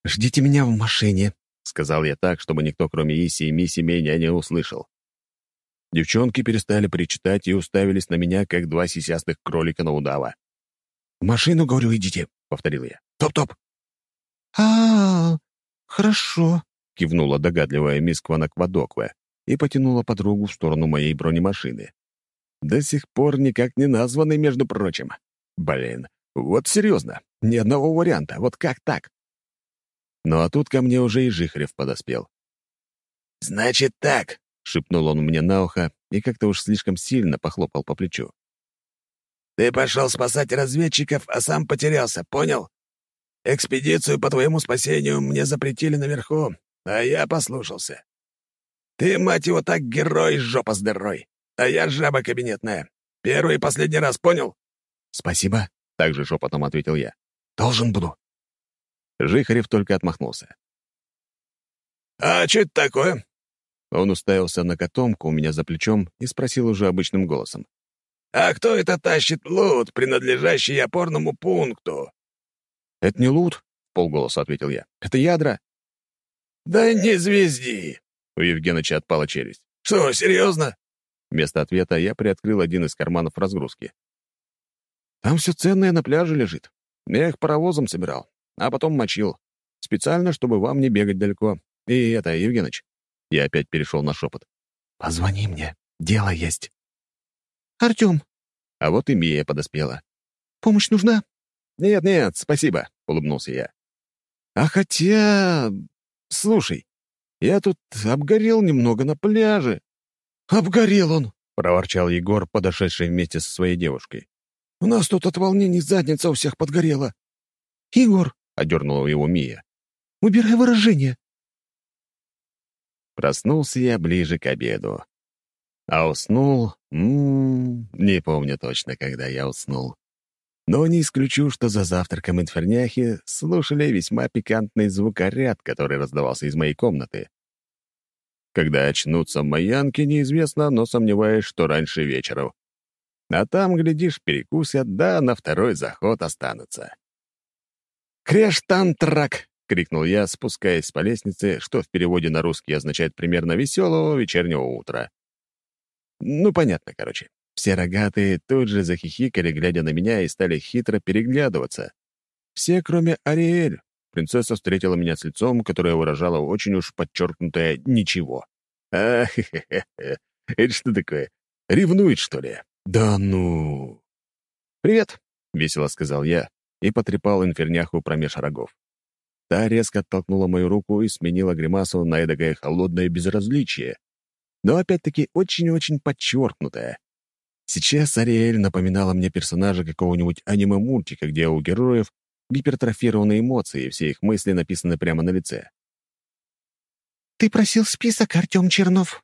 «Ждите меня в машине», — сказал я так, чтобы никто, кроме Иси и Мисси, меня не услышал. Девчонки перестали причитать и уставились на меня, как два сисястых кролика на удава. «В машину, говорю, идите», — повторил я. «Топ-топ!» А, хорошо», — кивнула догадливая мисс Кванаквадоква и потянула подругу в сторону моей бронемашины. До сих пор никак не названный, между прочим. Блин, вот серьезно, ни одного варианта, вот как так? Ну а тут ко мне уже и Жихарев подоспел. «Значит так», — шепнул он мне на ухо и как-то уж слишком сильно похлопал по плечу. «Ты пошел спасать разведчиков, а сам потерялся, понял? Экспедицию по твоему спасению мне запретили наверху, а я послушался. Ты, мать его, так герой, жопа с дырой, а я жаба кабинетная. Первый и последний раз, понял?» «Спасибо», — также шепотом ответил я. «Должен буду». Жихарев только отмахнулся. «А что это такое?» Он уставился на котомку у меня за плечом и спросил уже обычным голосом. «А кто это тащит лут, принадлежащий опорному пункту?» «Это не лут», — полголоса ответил я. «Это ядра». «Да не звезди!» — у Евгеныча отпала челюсть. «Что, серьезно? Вместо ответа я приоткрыл один из карманов разгрузки. «Там все ценное на пляже лежит. Я их паровозом собирал, а потом мочил. Специально, чтобы вам не бегать далеко. И это, Евгеныч». Я опять перешел на шепот. «Позвони мне. Дело есть». «Артем, А вот и Мия подоспела. помощь нужна?» «Нет-нет, спасибо», — улыбнулся я. «А хотя... Слушай, я тут обгорел немного на пляже». «Обгорел он!» — проворчал Егор, подошедший вместе со своей девушкой. «У нас тут от волнений задница у всех подгорела. «Егор, — одернула его Мия. убирай выражение». Проснулся я ближе к обеду. А уснул... м -м, не помню точно, когда я уснул. Но не исключу, что за завтраком инферняхи слушали весьма пикантный звукоряд, который раздавался из моей комнаты. Когда очнутся маянки, неизвестно, но сомневаюсь, что раньше вечера. А там, глядишь, перекусят, да на второй заход останутся. «Крештантрак!» — крикнул я, спускаясь по лестнице, что в переводе на русский означает примерно «веселого вечернего утра». Ну, понятно, короче. Все рогатые тут же захихикали, глядя на меня, и стали хитро переглядываться. Все, кроме Ариэль. Принцесса встретила меня с лицом, которое выражало очень уж подчеркнутое «ничего». Ах, это что такое? Ревнует, что ли? Да ну! «Привет», — весело сказал я и потрепал инферняху промеж рогов. Та резко оттолкнула мою руку и сменила гримасу на эдакое холодное безразличие. Но опять-таки очень-очень подчеркнутое. Сейчас Ариэль напоминала мне персонажа какого-нибудь аниме-мультика, где у героев гипертрофированные эмоции, и все их мысли написаны прямо на лице. «Ты просил список, Артем Чернов?»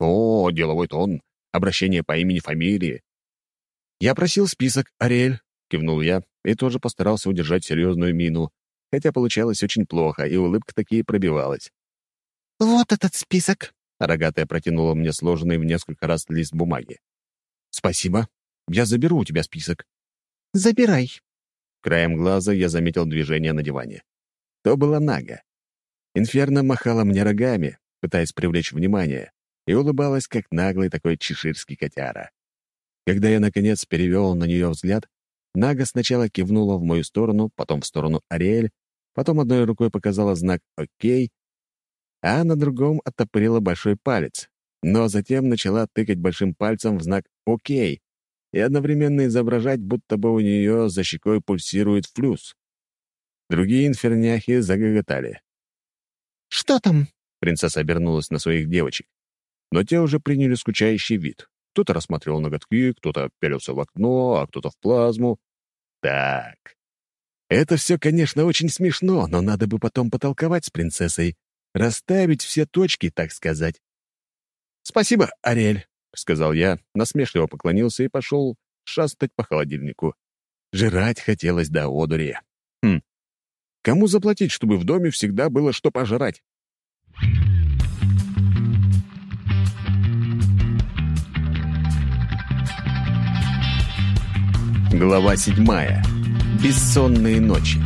О, деловой тон, обращение по имени-фамилии. «Я просил список, Ариэль», — кивнул я и тоже постарался удержать серьезную мину, хотя получалось очень плохо, и улыбка такие пробивалась. «Вот этот список». Рогатая протянула мне сложенный в несколько раз лист бумаги. «Спасибо. Я заберу у тебя список». «Забирай». Краем глаза я заметил движение на диване. То была Нага. Инферно махала мне рогами, пытаясь привлечь внимание, и улыбалась, как наглый такой чеширский котяра. Когда я, наконец, перевел на нее взгляд, Нага сначала кивнула в мою сторону, потом в сторону Ариэль, потом одной рукой показала знак «Окей», а на другом оттопырила большой палец, но затем начала тыкать большим пальцем в знак «Окей» и одновременно изображать, будто бы у нее за щекой пульсирует флюс. Другие инферняхи загоготали. «Что там?» — принцесса обернулась на своих девочек. Но те уже приняли скучающий вид. Кто-то рассматривал ноготки, кто-то пялился в окно, а кто-то в плазму. Так. Это все, конечно, очень смешно, но надо бы потом потолковать с принцессой, расставить все точки, так сказать. «Спасибо, Ариэль», — сказал я, насмешливо поклонился и пошел шастать по холодильнику. Жрать хотелось до одури. Хм. Кому заплатить, чтобы в доме всегда было что пожрать? Глава седьмая. Бессонные ночи.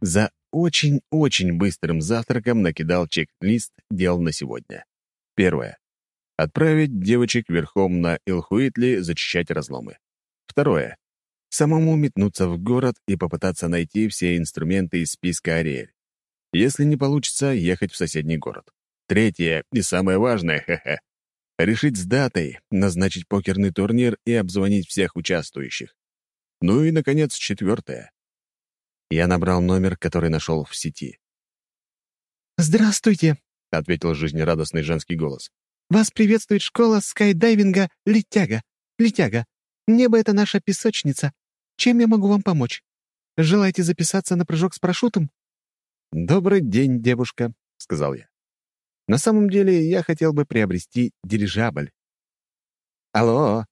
За очень-очень быстрым завтраком накидал чек-лист дел на сегодня. Первое. Отправить девочек верхом на Илхуитли зачищать разломы. Второе. Самому метнуться в город и попытаться найти все инструменты из списка Ариэль. Если не получится, ехать в соседний город. Третье и самое важное, хе-хе. Решить с датой, назначить покерный турнир и обзвонить всех участвующих. Ну и, наконец, четвертое. Я набрал номер, который нашел в сети. «Здравствуйте», — ответил жизнерадостный женский голос. «Вас приветствует школа скайдайвинга «Летяга». «Летяга». Небо — это наша песочница. Чем я могу вам помочь? Желаете записаться на прыжок с парашютом?» «Добрый день, девушка», — сказал я. «На самом деле я хотел бы приобрести дирижабль». «Алло!»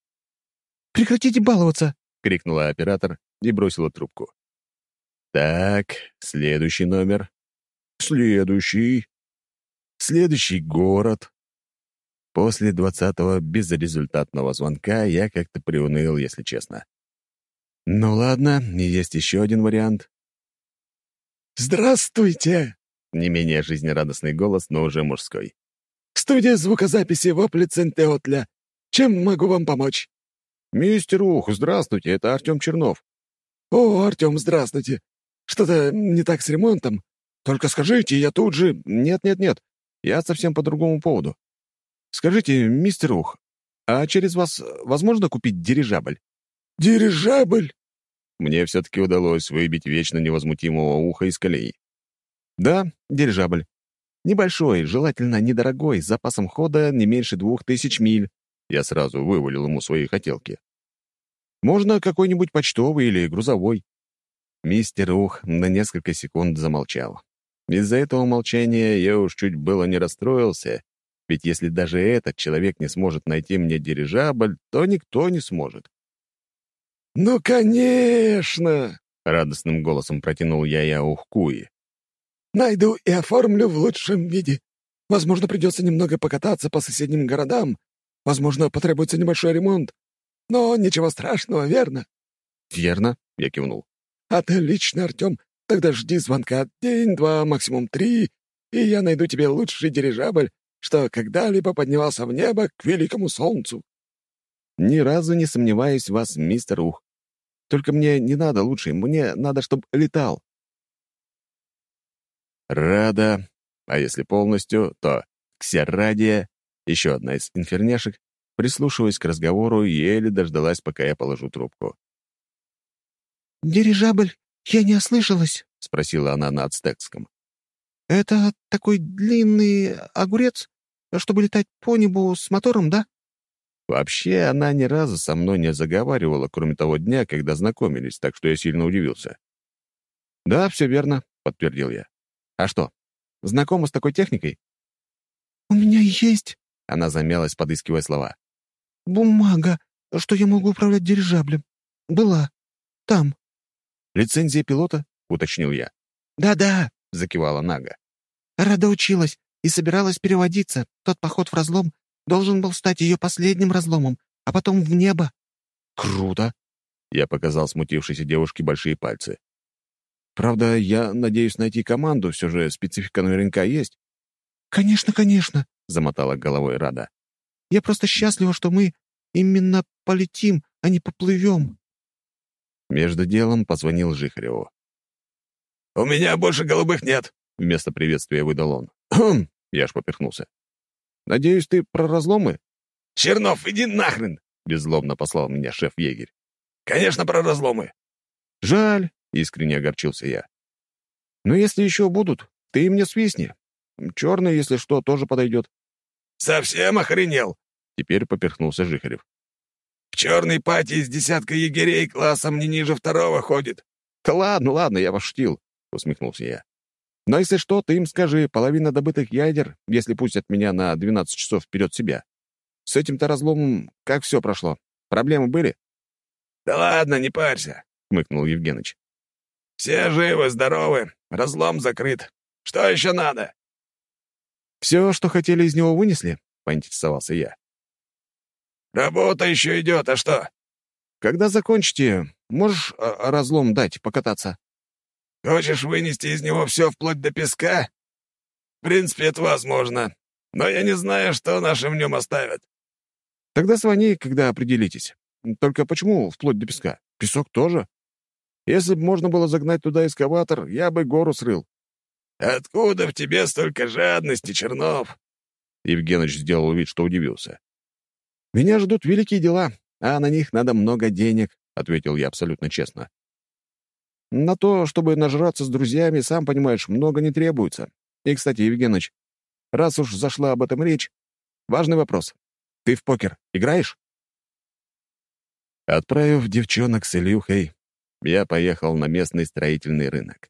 «Прекратите баловаться!» — крикнула оператор и бросила трубку. «Так, следующий номер. Следующий. Следующий город». После двадцатого безрезультатного звонка я как-то приуныл, если честно. Ну ладно, есть еще один вариант. «Здравствуйте!» Не менее жизнерадостный голос, но уже мужской. «Студия звукозаписи «Вопли Центеотля». Чем могу вам помочь?» «Мистер Ух, здравствуйте, это Артем Чернов». «О, Артем, здравствуйте. Что-то не так с ремонтом? Только скажите, я тут же...» «Нет-нет-нет, я совсем по другому поводу. Скажите, мистер Ух, а через вас возможно купить дирижабль?» «Дирижабль?» Мне все-таки удалось выбить вечно невозмутимого уха из колеи. «Да, дирижабль. Небольшой, желательно недорогой, с запасом хода не меньше двух тысяч миль». Я сразу вывалил ему свои хотелки. «Можно какой-нибудь почтовый или грузовой». Мистер Ух на несколько секунд замолчал. Из-за этого молчания я уж чуть было не расстроился, ведь если даже этот человек не сможет найти мне дирижабль, то никто не сможет. «Ну, конечно!» — радостным голосом протянул я Яухкуи. «Найду и оформлю в лучшем виде. Возможно, придется немного покататься по соседним городам. Возможно, потребуется небольшой ремонт. Но ничего страшного, верно?» «Верно», — я кивнул. «Отлично, Артем. Тогда жди звонка день, два, максимум три, и я найду тебе лучший дирижабль, что когда-либо поднимался в небо к великому солнцу». Ни разу не сомневаюсь в вас, мистер Ух. Только мне не надо лучше, мне надо, чтобы летал. Рада, а если полностью, то Ксерадия, еще одна из инферняшек, прислушиваясь к разговору, еле дождалась, пока я положу трубку. «Дирижабль, я не ослышалась?» — спросила она на ацтекском. «Это такой длинный огурец, чтобы летать по небу с мотором, да?» Вообще, она ни разу со мной не заговаривала, кроме того дня, когда знакомились, так что я сильно удивился. «Да, все верно», — подтвердил я. «А что, знакома с такой техникой?» «У меня есть...» — она замялась, подыскивая слова. «Бумага, что я могу управлять дирижаблем. Была. Там». «Лицензия пилота?» — уточнил я. «Да-да», — закивала Нага. «Рада училась и собиралась переводиться. Тот поход в разлом должен был стать ее последним разломом, а потом в небо». «Круто!» — я показал смутившейся девушке большие пальцы. «Правда, я надеюсь найти команду, все же специфика наверняка есть». «Конечно, конечно», — замотала головой Рада. «Я просто счастлива, что мы именно полетим, а не поплывем». Между делом позвонил Жихареву. «У меня больше голубых нет», — вместо приветствия выдал он. «Хм!» — я аж поперхнулся. Надеюсь, ты про разломы?» «Чернов, иди нахрен!» — беззлобно послал меня шеф-егерь. «Конечно, про разломы!» «Жаль!» — искренне огорчился я. «Но если еще будут, ты мне свистни. Черный, если что, тоже подойдет». «Совсем охренел!» — теперь поперхнулся Жихарев. «В черной пати из десятка егерей классом не ниже второго ходит». «Да ладно, ладно, я пошутил», — усмехнулся я. Но если что, ты им скажи, половина добытых ядер, если пустят меня на 12 часов вперед себя. С этим-то разломом как все прошло? Проблемы были?» «Да ладно, не парься», — хмыкнул Евгеныч. «Все живы, здоровы, разлом закрыт. Что еще надо?» «Все, что хотели, из него вынесли?» — поинтересовался я. «Работа еще идет, а что?» «Когда закончите, можешь а, разлом дать покататься?» Хочешь вынести из него все вплоть до песка? В принципе, это возможно. Но я не знаю, что наши в нем оставят. Тогда звони, когда определитесь. Только почему вплоть до песка? Песок тоже? Если бы можно было загнать туда эскаватор, я бы гору срыл. Откуда в тебе столько жадности, Чернов? Евгеныч сделал вид, что удивился. «Меня ждут великие дела, а на них надо много денег», — ответил я абсолютно честно. На то, чтобы нажраться с друзьями, сам понимаешь, много не требуется. И, кстати, Евгеныч, раз уж зашла об этом речь, важный вопрос. Ты в покер играешь? Отправив девчонок с Илюхой, я поехал на местный строительный рынок.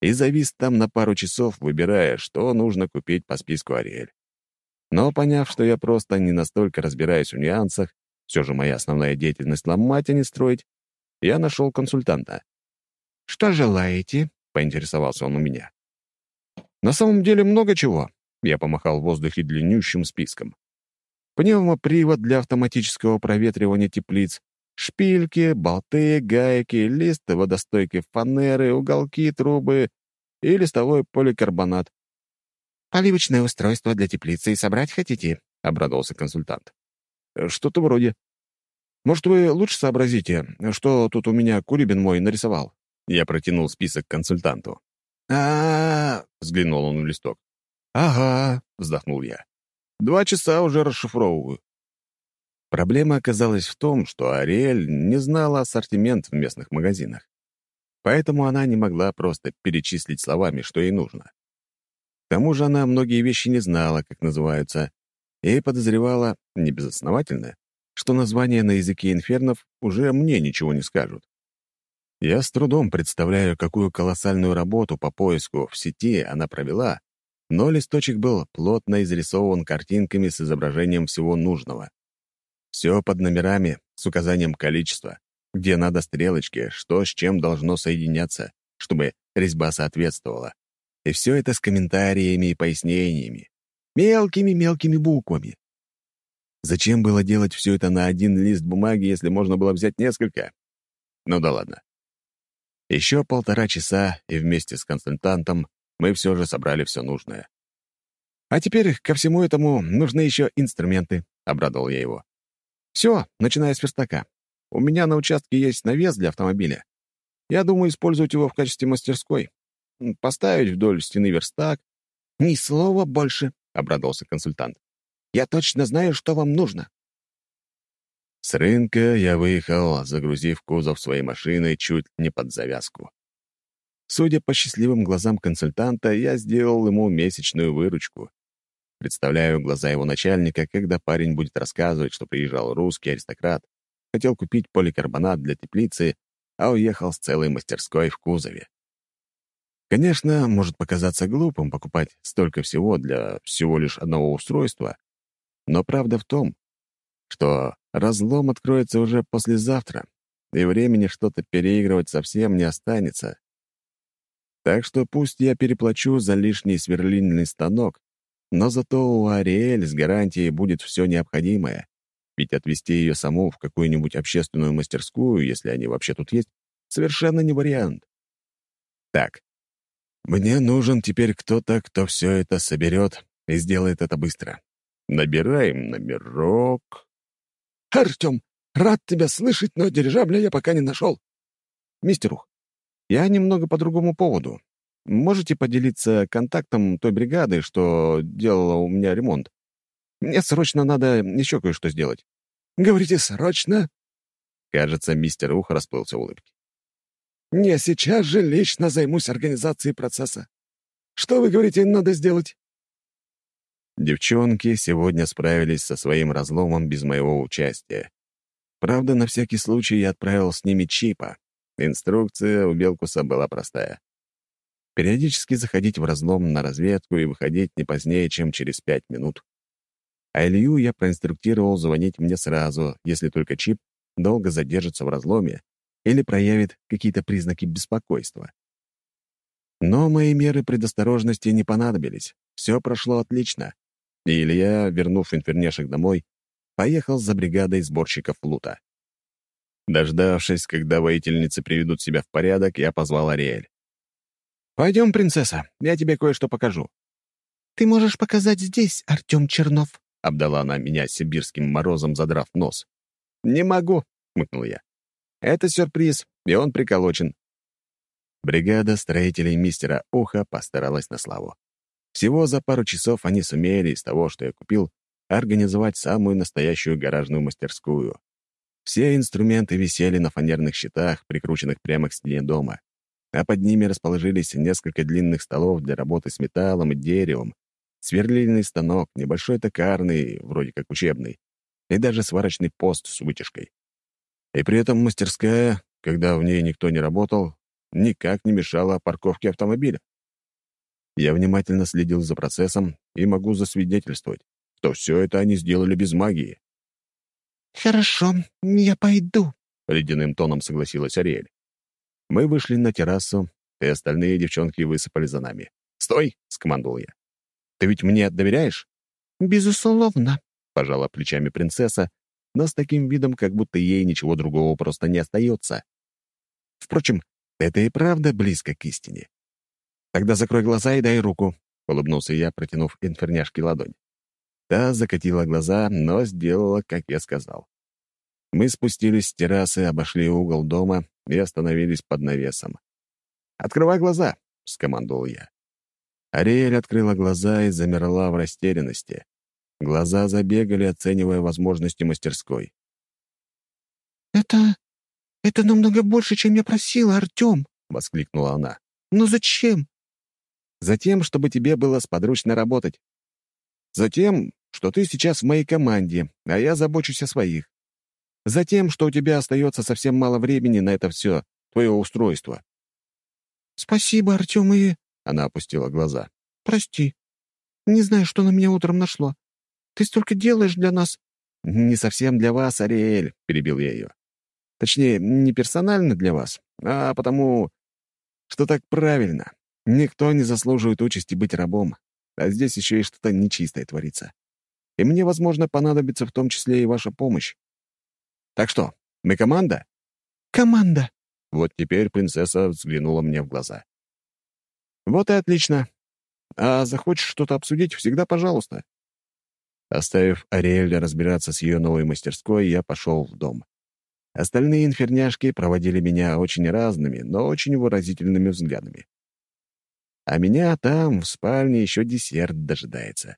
И завис там на пару часов, выбирая, что нужно купить по списку Ариэль. Но поняв, что я просто не настолько разбираюсь в нюансах, все же моя основная деятельность ломать, а не строить, я нашел консультанта. «Что желаете?» — поинтересовался он у меня. «На самом деле много чего», — я помахал в воздухе длиннющим списком. Пневмопривод для автоматического проветривания теплиц, шпильки, болты, гайки, лист водостойкой фанеры, уголки, трубы и листовой поликарбонат. «Поливочное устройство для теплицы и собрать хотите?» — обрадовался консультант. «Э, «Что-то вроде. Может, вы лучше сообразите, что тут у меня Кулибин мой нарисовал?» Я протянул список консультанту. -а взглянул он в листок. «Ага», — вздохнул я. «Два часа уже расшифровываю». Проблема оказалась в том, что Ариэль не знала ассортимент в местных магазинах. Поэтому она не могла просто перечислить словами, что ей нужно. К тому же она многие вещи не знала, как называются, и подозревала, небезосновательно, что названия на языке инфернов уже мне ничего не скажут. Я с трудом представляю, какую колоссальную работу по поиску в сети она провела, но листочек был плотно изрисован картинками с изображением всего нужного. Все под номерами с указанием количества, где надо стрелочки, что с чем должно соединяться, чтобы резьба соответствовала. И все это с комментариями и пояснениями. Мелкими-мелкими буквами. Зачем было делать все это на один лист бумаги, если можно было взять несколько? Ну да ладно. Еще полтора часа, и вместе с консультантом мы все же собрали все нужное. «А теперь ко всему этому нужны еще инструменты», — обрадовал я его. «Все, начиная с верстака. У меня на участке есть навес для автомобиля. Я думаю использовать его в качестве мастерской. Поставить вдоль стены верстак». «Ни слова больше», — обрадовался консультант. «Я точно знаю, что вам нужно». С рынка я выехал, загрузив кузов своей машины чуть не под завязку. Судя по счастливым глазам консультанта, я сделал ему месячную выручку. Представляю глаза его начальника, когда парень будет рассказывать, что приезжал русский аристократ, хотел купить поликарбонат для теплицы, а уехал с целой мастерской в кузове. Конечно, может показаться глупым покупать столько всего для всего лишь одного устройства, но правда в том, что разлом откроется уже послезавтра, и времени что-то переигрывать совсем не останется. Так что пусть я переплачу за лишний сверлильный станок, но зато у Ариэль с гарантией будет все необходимое, ведь отвезти ее саму в какую-нибудь общественную мастерскую, если они вообще тут есть, совершенно не вариант. Так, мне нужен теперь кто-то, кто все это соберет и сделает это быстро. Набираем номерок. «Артем, рад тебя слышать, но дирижабля я пока не нашел». «Мистер Ух, я немного по другому поводу. Можете поделиться контактом той бригады, что делала у меня ремонт? Мне срочно надо еще кое-что сделать». «Говорите, срочно?» Кажется, мистер Ух расплылся в улыбке. «Не, сейчас же лично займусь организацией процесса. Что, вы говорите, надо сделать?» Девчонки сегодня справились со своим разломом без моего участия. Правда, на всякий случай я отправил с ними чипа. Инструкция у Белкуса была простая. Периодически заходить в разлом на разведку и выходить не позднее, чем через пять минут. А Илью я проинструктировал звонить мне сразу, если только чип долго задержится в разломе или проявит какие-то признаки беспокойства. Но мои меры предосторожности не понадобились. Все прошло отлично и Илья, вернув инфернешек домой, поехал за бригадой сборщиков лута. Дождавшись, когда воительницы приведут себя в порядок, я позвал Ариэль. «Пойдем, принцесса, я тебе кое-что покажу». «Ты можешь показать здесь, Артем Чернов», — обдала она меня сибирским морозом, задрав нос. «Не могу», — хмыкнул я. «Это сюрприз, и он приколочен». Бригада строителей мистера Уха постаралась на славу. Всего за пару часов они сумели из того, что я купил, организовать самую настоящую гаражную мастерскую. Все инструменты висели на фанерных щитах, прикрученных прямо к стене дома, а под ними расположились несколько длинных столов для работы с металлом и деревом, сверлильный станок, небольшой токарный, вроде как учебный, и даже сварочный пост с вытяжкой. И при этом мастерская, когда в ней никто не работал, никак не мешала парковке автомобиля. Я внимательно следил за процессом и могу засвидетельствовать, что все это они сделали без магии. «Хорошо, я пойду», — ледяным тоном согласилась Ариэль. Мы вышли на террасу, и остальные девчонки высыпали за нами. «Стой!» — скомандовал я. «Ты ведь мне доверяешь?» «Безусловно», — пожала плечами принцесса, но с таким видом, как будто ей ничего другого просто не остается. Впрочем, это и правда близко к истине. «Тогда закрой глаза и дай руку», — улыбнулся я, протянув инферняшке ладонь. Та закатила глаза, но сделала, как я сказал. Мы спустились с террасы, обошли угол дома и остановились под навесом. «Открывай глаза!» — скомандовал я. Ариэль открыла глаза и замерла в растерянности. Глаза забегали, оценивая возможности мастерской. «Это... это намного больше, чем я просила, Артем!» — воскликнула она. «Но зачем?» «Затем, чтобы тебе было сподручно работать. Затем, что ты сейчас в моей команде, а я забочусь о своих. Затем, что у тебя остается совсем мало времени на это все, твое устройство». «Спасибо, Артем, и...» — она опустила глаза. «Прости. Не знаю, что на меня утром нашло. Ты столько делаешь для нас». «Не совсем для вас, Ариэль», — перебил я ее. «Точнее, не персонально для вас, а потому, что так правильно. Никто не заслуживает участи быть рабом, а здесь еще и что-то нечистое творится. И мне, возможно, понадобится в том числе и ваша помощь. Так что, мы команда?» «Команда!» Вот теперь принцесса взглянула мне в глаза. «Вот и отлично. А захочешь что-то обсудить, всегда пожалуйста». Оставив Ариэль разбираться с ее новой мастерской, я пошел в дом. Остальные инферняшки проводили меня очень разными, но очень выразительными взглядами. А меня там, в спальне, еще десерт дожидается.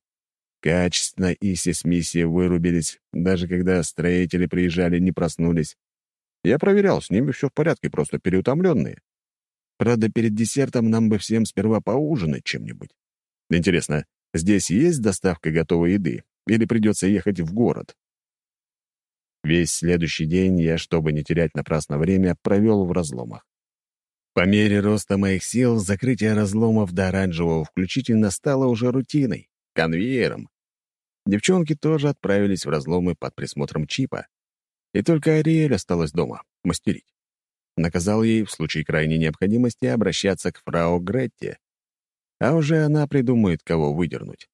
Качественно Иси с миссией вырубились, даже когда строители приезжали, не проснулись. Я проверял, с ними все в порядке, просто переутомленные. Правда, перед десертом нам бы всем сперва поужинать чем-нибудь. Интересно, здесь есть доставка готовой еды или придется ехать в город? Весь следующий день я, чтобы не терять напрасно время, провел в разломах. По мере роста моих сил закрытие разломов до оранжевого включительно стало уже рутиной, конвейером. Девчонки тоже отправились в разломы под присмотром Чипа. И только Ариэль осталась дома, мастерить. Наказал ей в случае крайней необходимости обращаться к фрау Гретте, а уже она придумает, кого выдернуть.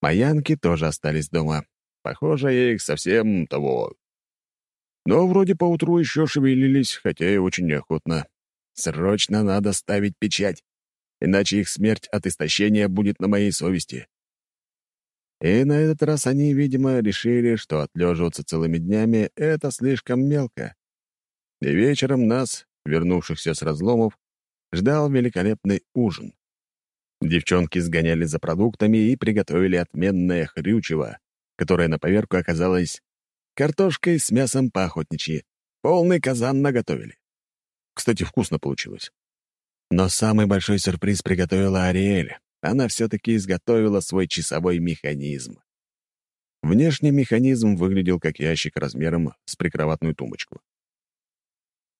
Маянки тоже остались дома. Похоже, я их совсем того. Но вроде поутру еще шевелились, хотя и очень неохотно. Срочно надо ставить печать, иначе их смерть от истощения будет на моей совести. И на этот раз они, видимо, решили, что отлеживаться целыми днями — это слишком мелко. И вечером нас, вернувшихся с разломов, ждал великолепный ужин. Девчонки сгоняли за продуктами и приготовили отменное хрючево, которое на поверку оказалось картошкой с мясом по-охотничьи. Полный казан наготовили. Кстати, вкусно получилось. Но самый большой сюрприз приготовила Ариэль. Она все-таки изготовила свой часовой механизм. Внешний механизм выглядел как ящик размером с прикроватную тумбочку.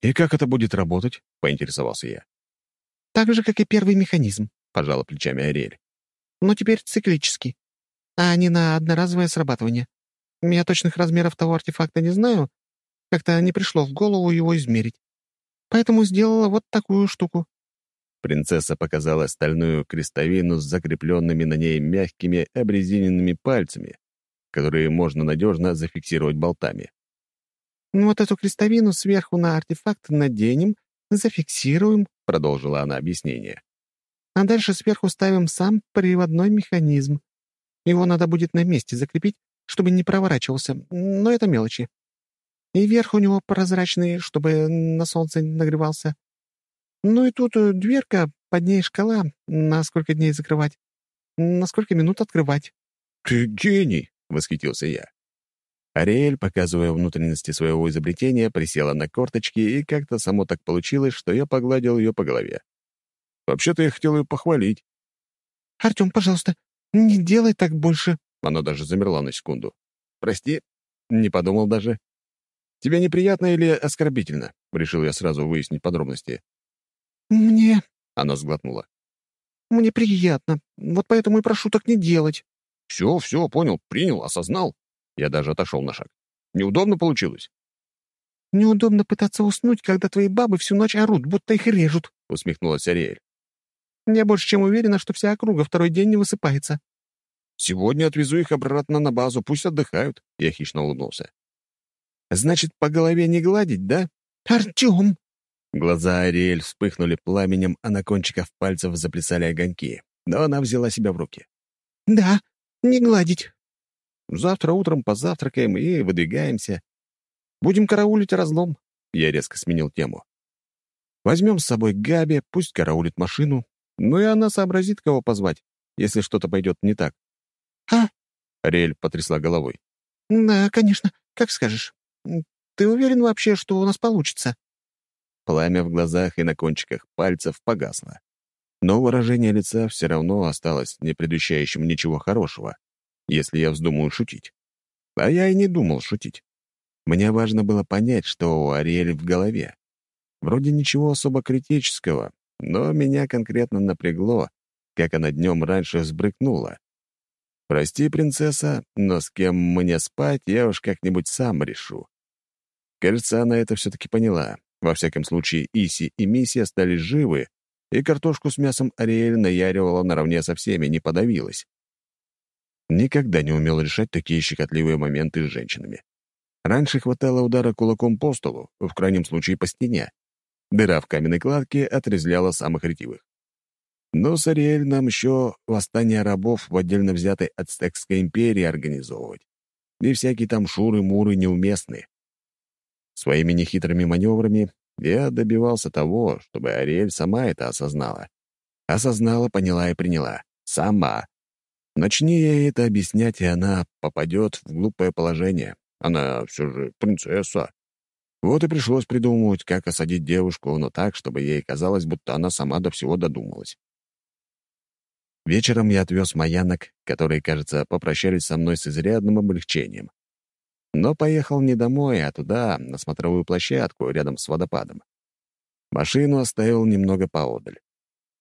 «И как это будет работать?» — поинтересовался я. «Так же, как и первый механизм», — пожала плечами Ариэль. «Но теперь циклический, а не на одноразовое срабатывание. Я точных размеров того артефакта не знаю, как-то не пришло в голову его измерить. Поэтому сделала вот такую штуку». Принцесса показала стальную крестовину с закрепленными на ней мягкими обрезиненными пальцами, которые можно надежно зафиксировать болтами. «Ну, «Вот эту крестовину сверху на артефакт наденем, зафиксируем», — продолжила она объяснение. «А дальше сверху ставим сам приводной механизм. Его надо будет на месте закрепить, чтобы не проворачивался, но это мелочи. И верх у него прозрачный, чтобы на солнце нагревался. Ну и тут э, дверка, под ней шкала, на сколько дней закрывать, на сколько минут открывать. «Ты гений!» — восхитился я. Ариэль, показывая внутренности своего изобретения, присела на корточки, и как-то само так получилось, что я погладил ее по голове. Вообще-то я хотел ее похвалить. «Артем, пожалуйста, не делай так больше». Она даже замерла на секунду. «Прости, не подумал даже. Тебе неприятно или оскорбительно?» Решил я сразу выяснить подробности. «Мне...» — она сглотнула. «Мне приятно. Вот поэтому и прошу так не делать». «Все, все, понял, принял, осознал». Я даже отошел на шаг. «Неудобно получилось?» «Неудобно пытаться уснуть, когда твои бабы всю ночь орут, будто их режут», — усмехнулась Ариэль. «Я больше чем уверена, что вся округа второй день не высыпается». «Сегодня отвезу их обратно на базу, пусть отдыхают», — я хищно улыбнулся. «Значит, по голове не гладить, да?» «Артем!» Глаза Ариэль вспыхнули пламенем, а на кончиках пальцев заплясали огоньки. Но она взяла себя в руки. «Да, не гладить». «Завтра утром позавтракаем и выдвигаемся. Будем караулить разлом». Я резко сменил тему. «Возьмем с собой Габи, пусть караулит машину. Ну и она сообразит, кого позвать, если что-то пойдет не так». «А?» — Ариэль потрясла головой. «Да, конечно, как скажешь. Ты уверен вообще, что у нас получится?» Пламя в глазах и на кончиках пальцев погасло. Но выражение лица все равно осталось не предвещающим ничего хорошего, если я вздумаю шутить. А я и не думал шутить. Мне важно было понять, что у Ариэль в голове. Вроде ничего особо критического, но меня конкретно напрягло, как она днем раньше взбрыкнула. «Прости, принцесса, но с кем мне спать, я уж как-нибудь сам решу». Кажется, она это все-таки поняла. Во всяком случае, Иси и Мисси остались живы, и картошку с мясом Ариэль наяривала наравне со всеми, не подавилась. Никогда не умел решать такие щекотливые моменты с женщинами. Раньше хватало удара кулаком по столу, в крайнем случае по стене. Дыра в каменной кладке отрезляла самых ретивых. Но с Ариэль нам еще восстание рабов в отдельно взятой Ацтекской империи организовывать. И всякие там шуры-муры неуместны. Своими нехитрыми маневрами я добивался того, чтобы Ариэль сама это осознала. Осознала, поняла и приняла. Сама. Начни ей это объяснять, и она попадет в глупое положение. Она все же принцесса. Вот и пришлось придумывать, как осадить девушку, но так, чтобы ей казалось, будто она сама до всего додумалась. Вечером я отвез маянок, которые, кажется, попрощались со мной с изрядным облегчением но поехал не домой, а туда, на смотровую площадку рядом с водопадом. Машину оставил немного поодаль.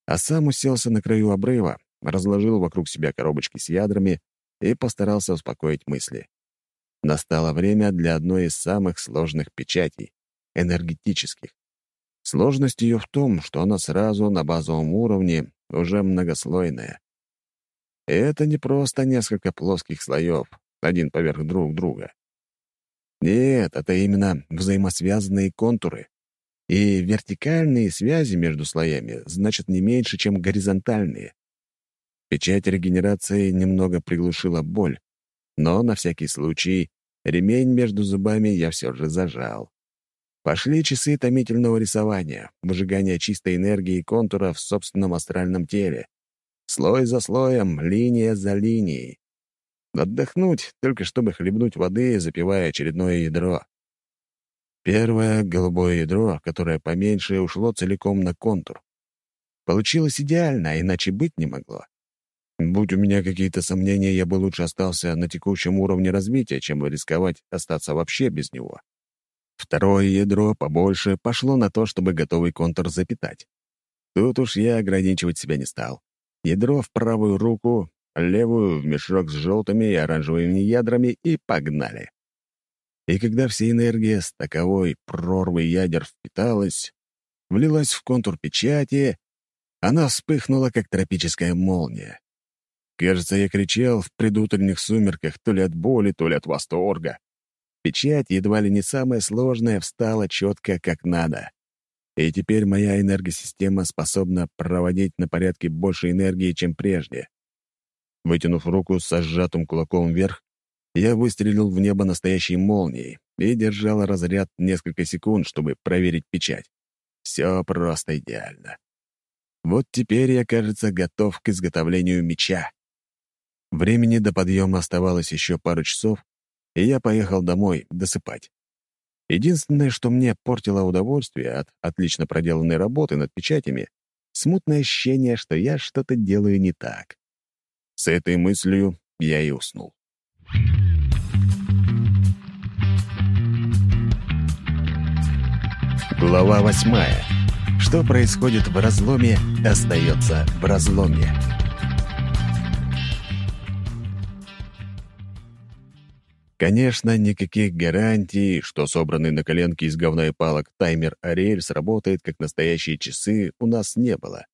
А сам уселся на краю обрыва, разложил вокруг себя коробочки с ядрами и постарался успокоить мысли. Настало время для одной из самых сложных печатей — энергетических. Сложность ее в том, что она сразу на базовом уровне уже многослойная. И это не просто несколько плоских слоев, один поверх друг друга. Нет, это именно взаимосвязанные контуры. И вертикальные связи между слоями значат не меньше, чем горизонтальные. Печать регенерации немного приглушила боль, но на всякий случай ремень между зубами я все же зажал. Пошли часы томительного рисования, выжигания чистой энергии контура в собственном астральном теле. Слой за слоем, линия за линией. Отдохнуть, только чтобы хлебнуть воды, запивая очередное ядро. Первое — голубое ядро, которое поменьше, ушло целиком на контур. Получилось идеально, иначе быть не могло. Будь у меня какие-то сомнения, я бы лучше остался на текущем уровне развития, чем рисковать остаться вообще без него. Второе ядро, побольше, пошло на то, чтобы готовый контур запитать. Тут уж я ограничивать себя не стал. Ядро в правую руку, левую в мешок с желтыми и оранжевыми ядрами и погнали. И когда вся энергия с таковой прорвы ядер впиталась, влилась в контур печати, она вспыхнула, как тропическая молния. Кажется, я кричал в предутренних сумерках то ли от боли, то ли от восторга. Печать, едва ли не самая сложная, встала четко, как надо. И теперь моя энергосистема способна проводить на порядке больше энергии, чем прежде. Вытянув руку со сжатым кулаком вверх, я выстрелил в небо настоящей молнией и держал разряд несколько секунд, чтобы проверить печать. Все просто идеально. Вот теперь я, кажется, готов к изготовлению меча. Времени до подъема оставалось еще пару часов, и я поехал домой досыпать. Единственное, что мне портило удовольствие от отлично проделанной работы над печатями, смутное ощущение, что я что-то делаю не так. С этой мыслью я и уснул. Глава восьмая. Что происходит в разломе, остается в разломе. Конечно, никаких гарантий, что собранный на коленке из говна и палок таймер Ариэль сработает как настоящие часы, у нас не было.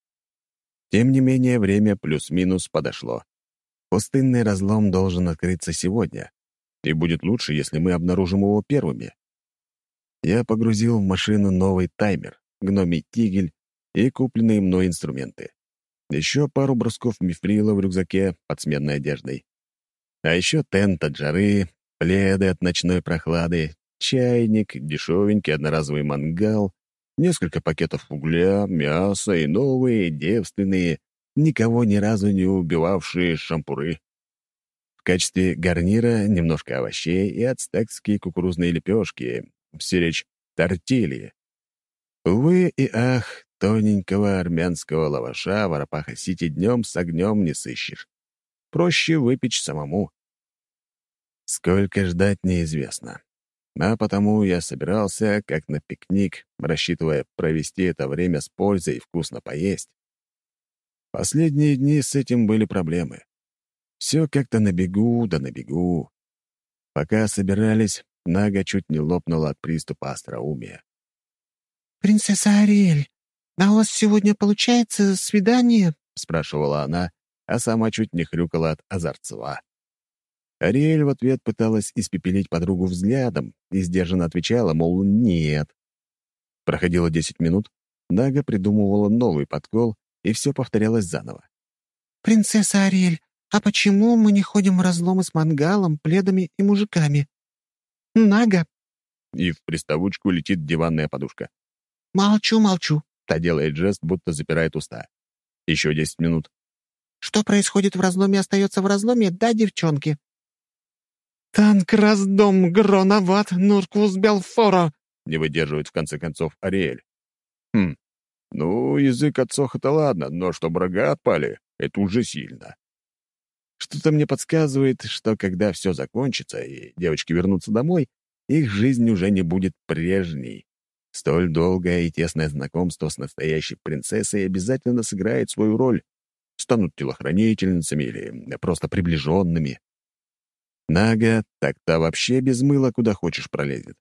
Тем не менее, время плюс-минус подошло. Пустынный разлом должен открыться сегодня, и будет лучше, если мы обнаружим его первыми. Я погрузил в машину новый таймер, гномий тигель и купленные мной инструменты. Еще пару брусков мифрила в рюкзаке под сменной одеждой. А еще тент от жары, пледы от ночной прохлады, чайник, дешевенький одноразовый мангал, несколько пакетов угля, мяса и новые, девственные, никого ни разу не убивавшие шампуры. В качестве гарнира немножко овощей и ацтекские кукурузные лепешки, все речь тортильи. Увы и ах, тоненького армянского лаваша в Арапаха-Сити днем с огнем не сыщешь. Проще выпечь самому. Сколько ждать неизвестно. А потому я собирался, как на пикник, рассчитывая провести это время с пользой и вкусно поесть. Последние дни с этим были проблемы. Все как-то на бегу да на бегу. Пока собирались, Нага чуть не лопнула от приступа остроумия. «Принцесса Ариэль, а у вас сегодня получается свидание?» — спрашивала она, а сама чуть не хрюкала от озорца. Ариэль в ответ пыталась испепелить подругу взглядом и сдержанно отвечала, мол, нет. Проходило десять минут, Нага придумывала новый подкол, и все повторялось заново. «Принцесса Ариэль, а почему мы не ходим в разломы с мангалом, пледами и мужиками?» «Нага!» И в приставучку летит диванная подушка. «Молчу, молчу!» Та делает жест, будто запирает уста. Еще десять минут. «Что происходит в разломе, остается в разломе, да, девчонки?» «Танк раздом гроноват Нуркус Белфора!» Не выдерживает в конце концов Ариэль. Хм, ну, язык отсох-то ладно, но что рога отпали, это уже сильно. Что-то мне подсказывает, что когда все закончится и девочки вернутся домой, их жизнь уже не будет прежней. Столь долгое и тесное знакомство с настоящей принцессой обязательно сыграет свою роль. Станут телохранительницами или просто приближенными. Нага так-то вообще без мыла куда хочешь пролезет.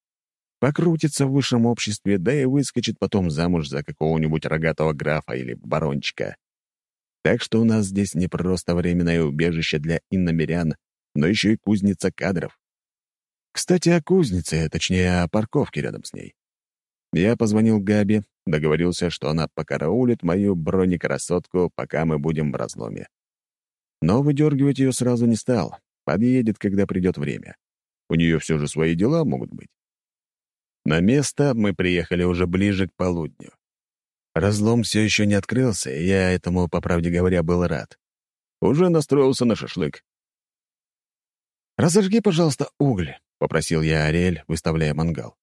Покрутится в высшем обществе, да и выскочит потом замуж за какого-нибудь рогатого графа или барончика. Так что у нас здесь не просто временное убежище для иномерян, но еще и кузница кадров. Кстати, о кузнице, точнее, о парковке рядом с ней. Я позвонил Габи, договорился, что она покараулит мою бронекрасотку, пока мы будем в разломе. Но выдергивать ее сразу не стал, Подъедет, когда придет время. У нее все же свои дела могут быть. На место мы приехали уже ближе к полудню. Разлом все еще не открылся, и я этому, по правде говоря, был рад. Уже настроился на шашлык. «Разожги, пожалуйста, уголь», — попросил я Ариэль, выставляя мангал.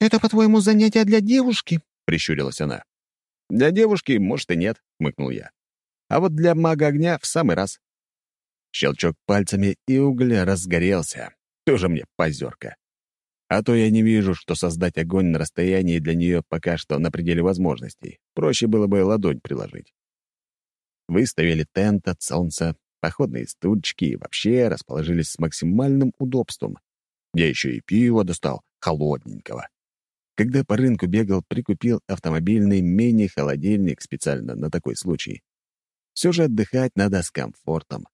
«Это, по-твоему, занятие для девушки?» — прищурилась она. «Для девушки, может, и нет», — хмыкнул я. «А вот для мага огня в самый раз». Щелчок пальцами, и уголь разгорелся. Тоже мне позерка. А то я не вижу, что создать огонь на расстоянии для нее пока что на пределе возможностей. Проще было бы ладонь приложить. Выставили тент от солнца, походные стульчики и вообще расположились с максимальным удобством. Я еще и пиво достал, холодненького. Когда по рынку бегал, прикупил автомобильный мини-холодильник специально на такой случай. Все же отдыхать надо с комфортом.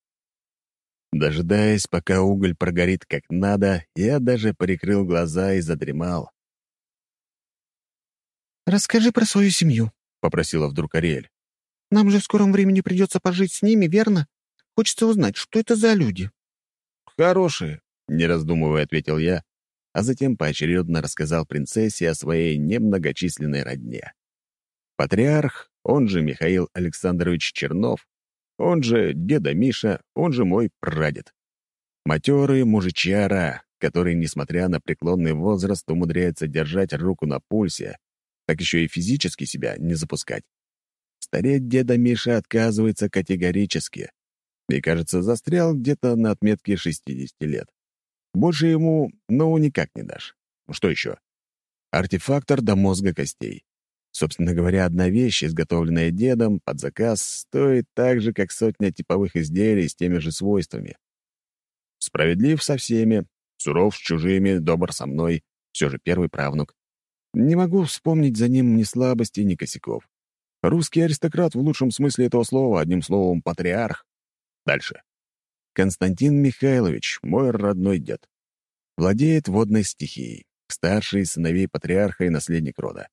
Дожидаясь, пока уголь прогорит как надо, я даже прикрыл глаза и задремал. «Расскажи про свою семью», — попросила вдруг Ариэль. «Нам же в скором времени придется пожить с ними, верно? Хочется узнать, что это за люди». «Хорошие», — не раздумывая ответил я, а затем поочередно рассказал принцессе о своей немногочисленной родне. Патриарх, он же Михаил Александрович Чернов, он же деда Миша, он же мой прадед. Матерый мужичара, который, несмотря на преклонный возраст, умудряется держать руку на пульсе, так еще и физически себя не запускать. Стареть деда Миша отказывается категорически и, кажется, застрял где-то на отметке 60 лет. Больше ему, ну, никак не дашь. Что еще? Артефактор до мозга костей. Собственно говоря, одна вещь, изготовленная дедом под заказ, стоит так же, как сотня типовых изделий с теми же свойствами. Справедлив со всеми, суров с чужими, добр со мной, все же первый правнук. Не могу вспомнить за ним ни слабостей, ни косяков. Русский аристократ в лучшем смысле этого слова, одним словом, патриарх. Дальше. Константин Михайлович, мой родной дед. Владеет водной стихией, старший сыновей патриарха и наследник рода.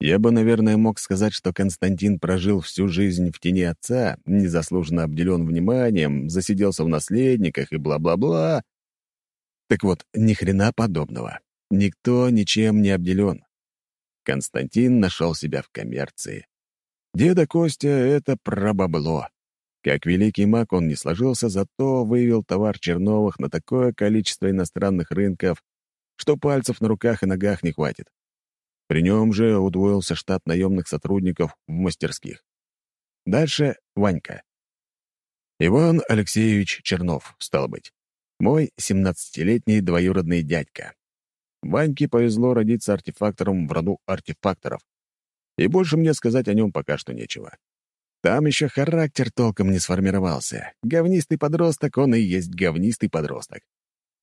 Я бы, наверное, мог сказать, что Константин прожил всю жизнь в тени отца, незаслуженно обделен вниманием, засиделся в наследниках и бла-бла-бла. Так вот, ни хрена подобного. Никто ничем не обделен. Константин нашел себя в коммерции. Деда Костя — это про бабло. Как великий маг он не сложился, зато вывел товар Черновых на такое количество иностранных рынков, что пальцев на руках и ногах не хватит. При нем же удвоился штат наемных сотрудников в мастерских. Дальше Ванька. Иван Алексеевич Чернов, стал быть. Мой 17-летний двоюродный дядька. Ваньке повезло родиться артефактором в роду артефакторов. И больше мне сказать о нем пока что нечего. Там еще характер толком не сформировался. Говнистый подросток, он и есть говнистый подросток.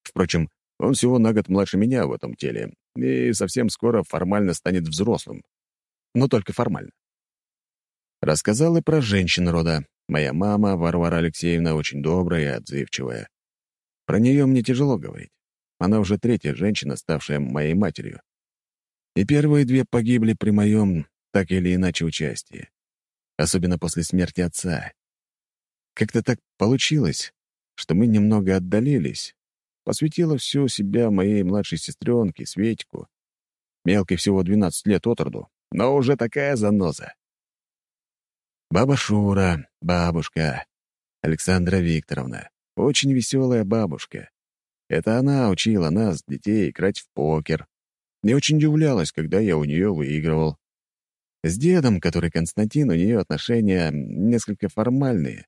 Впрочем, он всего на год младше меня в этом теле и совсем скоро формально станет взрослым. Но только формально. Рассказал и про женщин рода. Моя мама, Варвара Алексеевна, очень добрая и отзывчивая. Про нее мне тяжело говорить. Она уже третья женщина, ставшая моей матерью. И первые две погибли при моем, так или иначе, участии особенно после смерти отца. Как-то так получилось, что мы немного отдалились. Посвятила всю себя моей младшей сестренке, Светику. Мелкой всего 12 лет от роду, но уже такая заноза. Баба Шура, бабушка, Александра Викторовна. Очень веселая бабушка. Это она учила нас, детей, играть в покер. Не очень удивлялась, когда я у нее выигрывал. С дедом, который Константин, у нее отношения несколько формальные,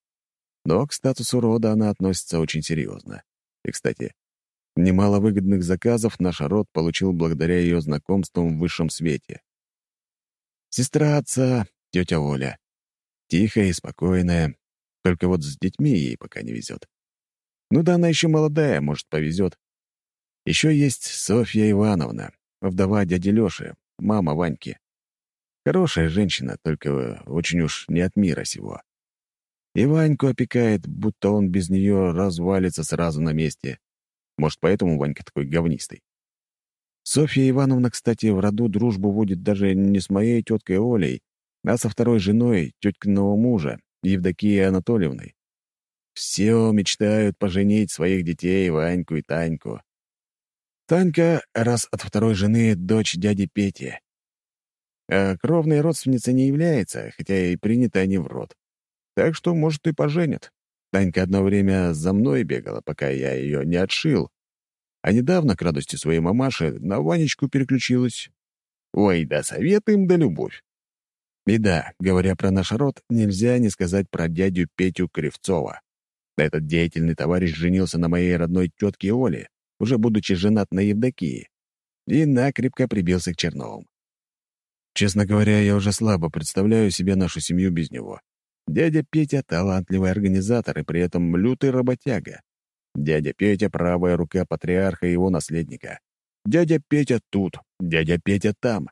но к статусу рода она относится очень серьезно. И, кстати, немало выгодных заказов наш род получил благодаря ее знакомствам в высшем свете. Сестра отца, тетя Оля. Тихая и спокойная, только вот с детьми ей пока не везет. Ну да, она еще молодая, может, повезет. Еще есть Софья Ивановна, вдова дяди Леши, мама Ваньки. Хорошая женщина, только очень уж не от мира сего. И Ваньку опекает, будто он без нее развалится сразу на месте. Может, поэтому Ванька такой говнистый. Софья Ивановна, кстати, в роду дружбу водит даже не с моей теткой Олей, а со второй женой теткиного мужа, Евдокией Анатольевной. Все мечтают поженить своих детей, Ваньку и Таньку. Танька, раз от второй жены, дочь дяди Пети а кровной родственницей не является, хотя и принято они в род. Так что, может, и поженят. Танька одно время за мной бегала, пока я ее не отшил. А недавно, к радости своей мамаши, на Ванечку переключилась. Ой, да совет им да любовь. И да, говоря про наш род, нельзя не сказать про дядю Петю Кривцова. Этот деятельный товарищ женился на моей родной тетке Оле, уже будучи женат на Евдокии, и накрепко прибился к Черновым. Честно говоря, я уже слабо представляю себе нашу семью без него. Дядя Петя — талантливый организатор и при этом лютый работяга. Дядя Петя — правая рука патриарха и его наследника. Дядя Петя тут, дядя Петя там.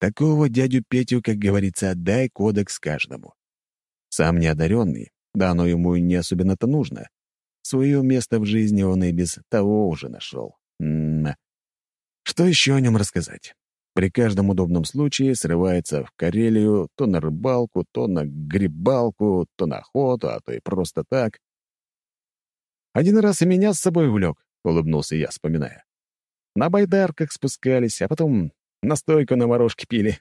Такого дядю Петю, как говорится, дай кодекс каждому. Сам неодаренный, да оно ему не особенно-то нужно. Свое место в жизни он и без того уже нашел. М -м -м. Что еще о нем рассказать? При каждом удобном случае срывается в Карелию то на рыбалку, то на грибалку, то на охоту, а то и просто так. «Один раз и меня с собой влек», — улыбнулся я, вспоминая. «На байдарках спускались, а потом настойку на морожке пили.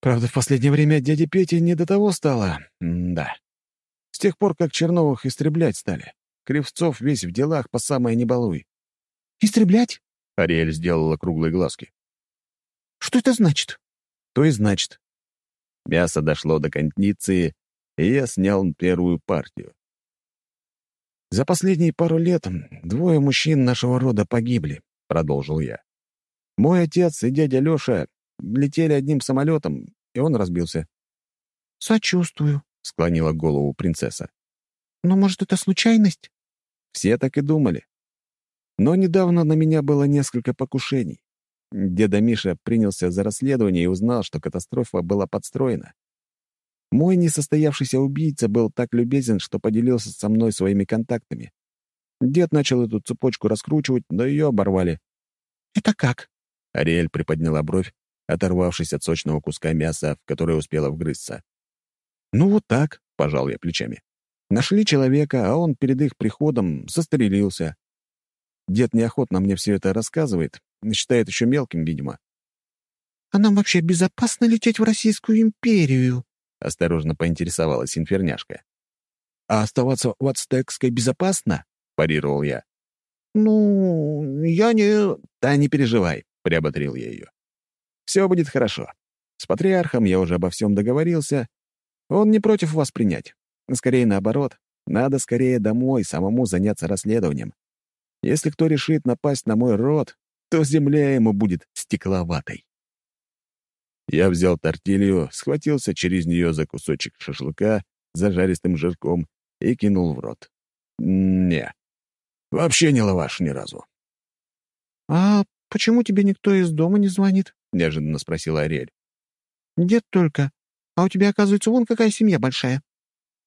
Правда, в последнее время дяде Пете не до того стало. Да. С тех пор, как Черновых истреблять стали. Кривцов весь в делах по самое не балуй». «Истреблять?» — Ариэль сделала круглые глазки. Что это значит?» «То и значит». Мясо дошло до кондиции, и я снял первую партию. «За последние пару лет двое мужчин нашего рода погибли», — продолжил я. «Мой отец и дядя Лёша летели одним самолетом, и он разбился». «Сочувствую», — склонила голову принцесса. «Но, может, это случайность?» Все так и думали. Но недавно на меня было несколько покушений. Деда Миша принялся за расследование и узнал, что катастрофа была подстроена. Мой несостоявшийся убийца был так любезен, что поделился со мной своими контактами. Дед начал эту цепочку раскручивать, но ее оборвали. «Это как?» Ариэль приподняла бровь, оторвавшись от сочного куска мяса, в которое успела вгрызться. «Ну вот так», — пожал я плечами. «Нашли человека, а он перед их приходом застрелился. Дед неохотно мне все это рассказывает, считает еще мелким, видимо». «А нам вообще безопасно лететь в Российскую империю?» — осторожно поинтересовалась инферняшка. «А оставаться в Ацтекской безопасно?» — парировал я. «Ну, я не...» «Да не переживай», — приоботрил я ее. «Все будет хорошо. С патриархом я уже обо всем договорился. Он не против вас принять. Скорее наоборот. Надо скорее домой самому заняться расследованием. Если кто решит напасть на мой род, то земля ему будет стекловатой». Я взял тортилью, схватился через нее за кусочек шашлыка с зажаристым жирком и кинул в рот. Не, вообще не лаваш ни разу. «А почему тебе никто из дома не звонит?» — неожиданно спросила Ариэль. «Дед только. А у тебя, оказывается, вон какая семья большая».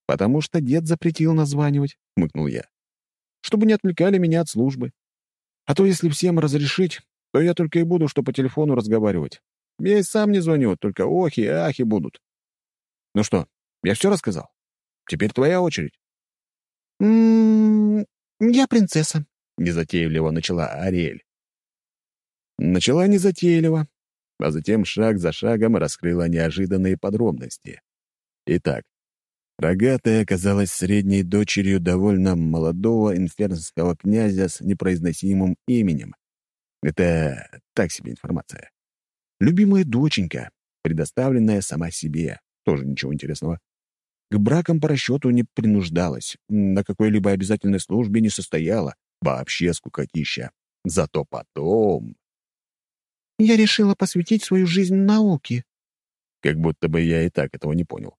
«Потому что дед запретил названивать», — хмыкнул я. «Чтобы не отвлекали меня от службы. А то, если всем разрешить, то я только и буду, что по телефону разговаривать. Я и сам не звоню, только охи и ахи будут. Ну что, я все рассказал? Теперь твоя очередь. «М -м, я принцесса», — незатейливо начала Ариэль. Начала незатейливо, а затем шаг за шагом раскрыла неожиданные подробности. Итак, рогатая оказалась средней дочерью довольно молодого инфернского князя с непроизносимым именем. Это так себе информация. Любимая доченька, предоставленная сама себе. Тоже ничего интересного. К бракам по расчету не принуждалась, на какой-либо обязательной службе не состояла. Вообще скукотища. Зато потом... «Я решила посвятить свою жизнь науке». Как будто бы я и так этого не понял.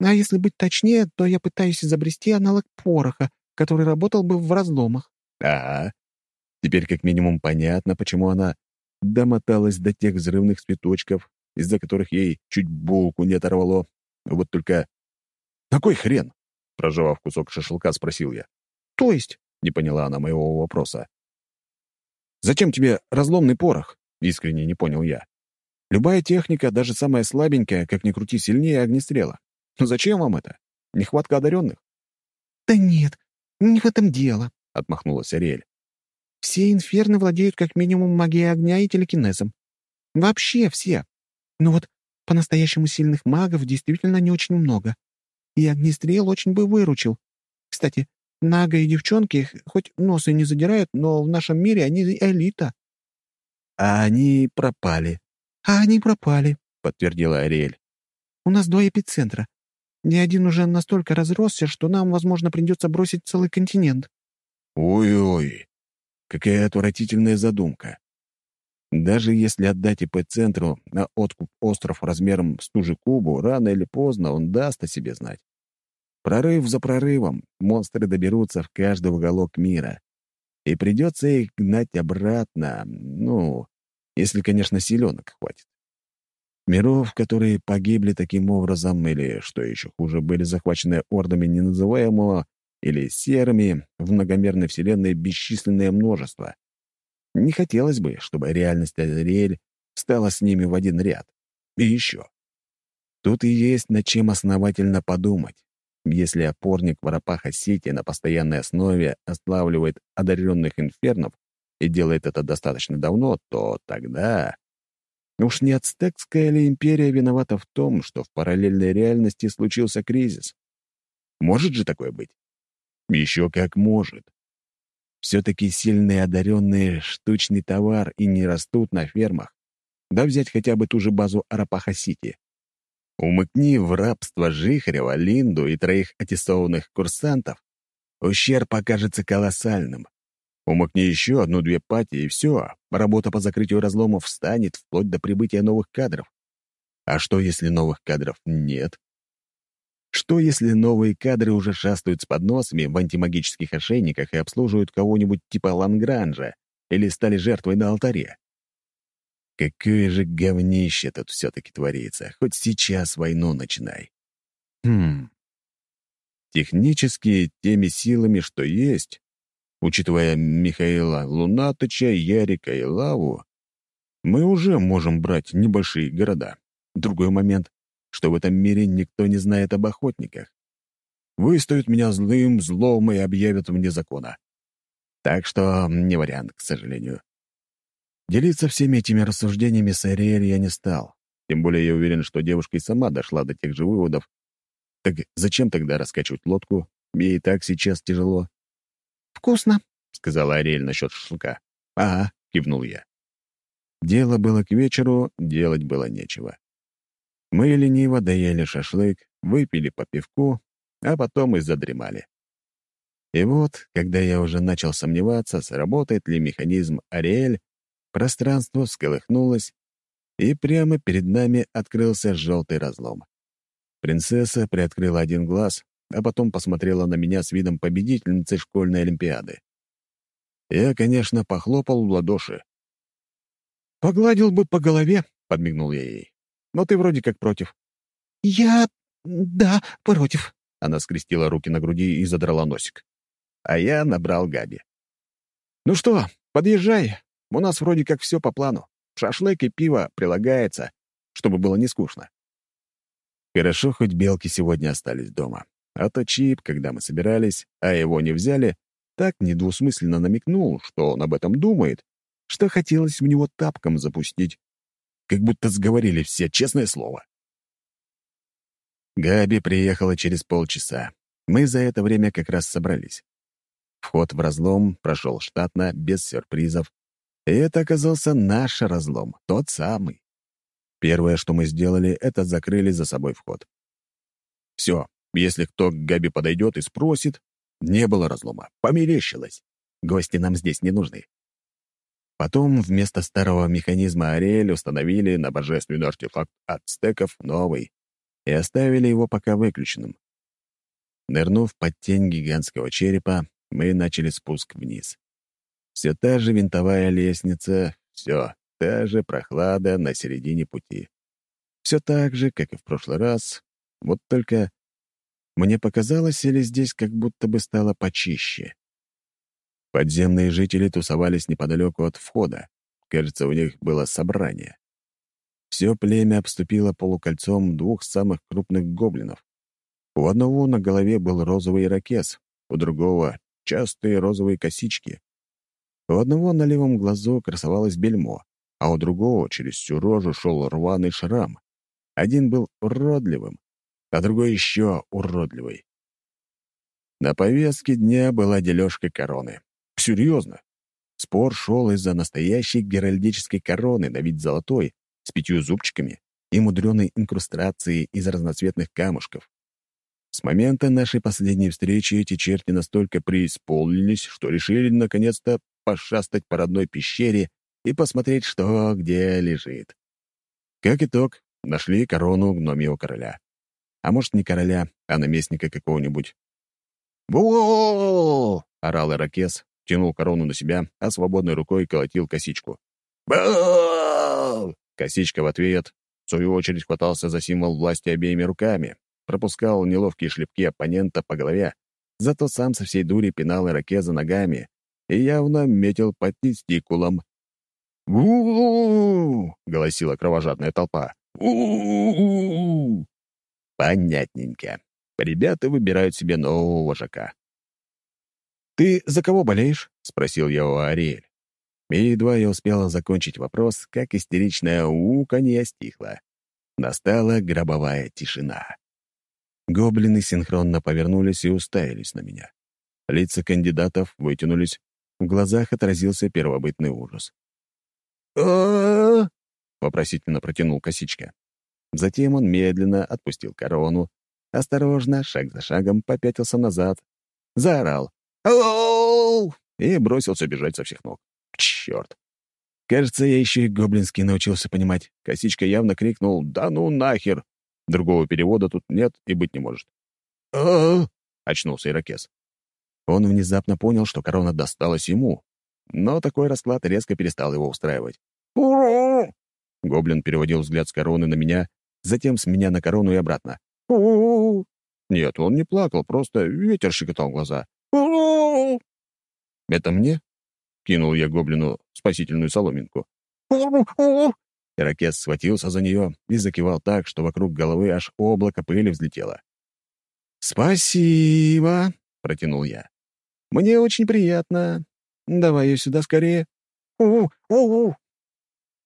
«А если быть точнее, то я пытаюсь изобрести аналог пороха, который работал бы в разломах». «Ага. Теперь как минимум понятно, почему она домоталась до тех взрывных цветочков, из-за которых ей чуть булку не оторвало. Вот только... «Какой хрен?» — прожевав кусок шашлыка, спросил я. «То есть?» — не поняла она моего вопроса. «Зачем тебе разломный порох?» — искренне не понял я. «Любая техника, даже самая слабенькая, как ни крути, сильнее огнестрела. Но зачем вам это? Нехватка одаренных?» «Да нет, не в этом дело», — отмахнулась Ариэль. Все инферны владеют как минимум магией огня и телекинезом. Вообще все. Но вот по-настоящему сильных магов действительно не очень много. И огнестрел очень бы выручил. Кстати, Нага и девчонки хоть носы не задирают, но в нашем мире они элита. А они пропали. А они пропали, подтвердила Ариэль. У нас два эпицентра. Ни один уже настолько разросся, что нам, возможно, придется бросить целый континент. Ой-ой, Какая отвратительная задумка. Даже если отдать ИП-центру на откуп остров размером с ту же Кубу, рано или поздно он даст о себе знать. Прорыв за прорывом, монстры доберутся в каждый уголок мира. И придется их гнать обратно, ну, если, конечно, силенок хватит. Миров, которые погибли таким образом, или, что еще хуже, были захвачены ордами неназываемого или серыми в многомерной вселенной бесчисленное множество. Не хотелось бы, чтобы реальность Азриэль стала с ними в один ряд. И еще. Тут и есть над чем основательно подумать. Если опорник Воропаха Сити на постоянной основе отлавливает одаренных инфернов и делает это достаточно давно, то тогда... Уж не ацтекская ли империя виновата в том, что в параллельной реальности случился кризис? Может же такое быть? Еще как может. Все-таки сильные одаренные — штучный товар и не растут на фермах. Да взять хотя бы ту же базу Арапаха-Сити. Умыкни в рабство Жихарева, Линду и троих аттестованных курсантов, ущерб окажется колоссальным. Умыкни еще одну-две пати, и все, работа по закрытию разломов встанет вплоть до прибытия новых кадров. А что, если новых кадров нет? Что, если новые кадры уже шастают с подносами в антимагических ошейниках и обслуживают кого-нибудь типа Лангранжа или стали жертвой на алтаре? Какое же говнище тут все-таки творится, хоть сейчас войну начинай. Хм. Технически теми силами, что есть, учитывая Михаила Лунатыча, Ярика и Лаву, Мы уже можем брать небольшие города. Другой момент, что в этом мире никто не знает об охотниках. Выставят меня злым, злом и объявят вне закона. Так что не вариант, к сожалению. Делиться всеми этими рассуждениями с Ариэль я не стал. Тем более я уверен, что девушка и сама дошла до тех же выводов. Так зачем тогда раскачивать лодку? Ей и так сейчас тяжело. «Вкусно», — сказала Ариэль насчет шашлыка. «Ага», — кивнул я. Дело было к вечеру, делать было нечего. Мы лениво доели шашлык, выпили по пивку, а потом и задремали. И вот, когда я уже начал сомневаться, сработает ли механизм Ариэль, пространство всколыхнулось, и прямо перед нами открылся желтый разлом. Принцесса приоткрыла один глаз, а потом посмотрела на меня с видом победительницы школьной олимпиады. Я, конечно, похлопал в ладоши. «Погладил бы по голове», — подмигнул я ей. «Но ты вроде как против». «Я... да, против», — она скрестила руки на груди и задрала носик. А я набрал Габи. «Ну что, подъезжай. У нас вроде как все по плану. Шашлык и пиво прилагается, чтобы было не скучно». Хорошо, хоть белки сегодня остались дома. А то Чип, когда мы собирались, а его не взяли, так недвусмысленно намекнул, что он об этом думает, что хотелось в него тапком запустить. Как будто сговорили все, честное слово. Габи приехала через полчаса. Мы за это время как раз собрались. Вход в разлом прошел штатно, без сюрпризов. И это оказался наш разлом, тот самый. Первое, что мы сделали, это закрыли за собой вход. Все, если кто к Габи подойдет и спросит, не было разлома, померещилось. Гости нам здесь не нужны. Потом вместо старого механизма Ариэль установили на божественный артефакт ацтеков новый и оставили его пока выключенным. Нырнув под тень гигантского черепа, мы начали спуск вниз. Все та же винтовая лестница, все та же прохлада на середине пути. Все так же, как и в прошлый раз, вот только мне показалось, или здесь как будто бы стало почище. Подземные жители тусовались неподалеку от входа. Кажется, у них было собрание. Все племя обступило полукольцом двух самых крупных гоблинов. У одного на голове был розовый ирокез, у другого — частые розовые косички. У одного на левом глазу красовалось бельмо, а у другого через всю рожу шел рваный шрам. Один был уродливым, а другой еще уродливый. На повестке дня была дележка короны. Серьезно. Спор шел из-за настоящей геральдической короны на вид золотой, с пятью зубчиками и мудреной инкрустацией из разноцветных камушков. С момента нашей последней встречи эти черти настолько преисполнились, что решили наконец-то пошастать по родной пещере и посмотреть, что где лежит. Как итог, нашли корону гномьего короля. А может, не короля, а наместника какого-нибудь. бу орал Иракес, тянул корону на себя, а свободной рукой колотил косичку. бу Косичка в ответ, в свою очередь, хватался за символ власти обеими руками, пропускал неловкие шлепки оппонента по голове, зато сам со всей дури пинал Иракеза ногами и явно метил по тестикулам. «У-у-у!» — голосила кровожадная толпа. «У-у-у!» Понятненько. Ребята выбирают себе нового вожака. «Ты за кого болеешь?» — спросил я у Ариэль. И едва я успела закончить вопрос, как истеричная уканье стихла. Настала гробовая тишина. Гоблины синхронно повернулись и уставились на меня. Лица кандидатов вытянулись, в глазах отразился первобытный ужас. а вопросительно протянул косичка. Затем он медленно отпустил корону, осторожно, шаг за шагом, попятился назад, заорал «Ау!» и бросился бежать со всех ног. Черт! Кажется, я еще и гоблинский научился понимать. Косичка явно крикнул «Да ну нахер!» Другого перевода тут нет и быть не может. а очнулся Иракес. Он внезапно понял, что корона досталась ему, но такой расклад резко перестал его устраивать. Гоблин переводил взгляд с короны на меня, затем с меня на корону и обратно. Нет, он не плакал, просто ветер щекотал глаза. «Это мне?» — кинул я гоблину спасительную соломинку. Ирокез схватился за нее и закивал так, что вокруг головы аж облако пыли взлетело. «Спасибо», — протянул я. «Мне очень приятно. Давай ее сюда скорее». «У-у-у-у!»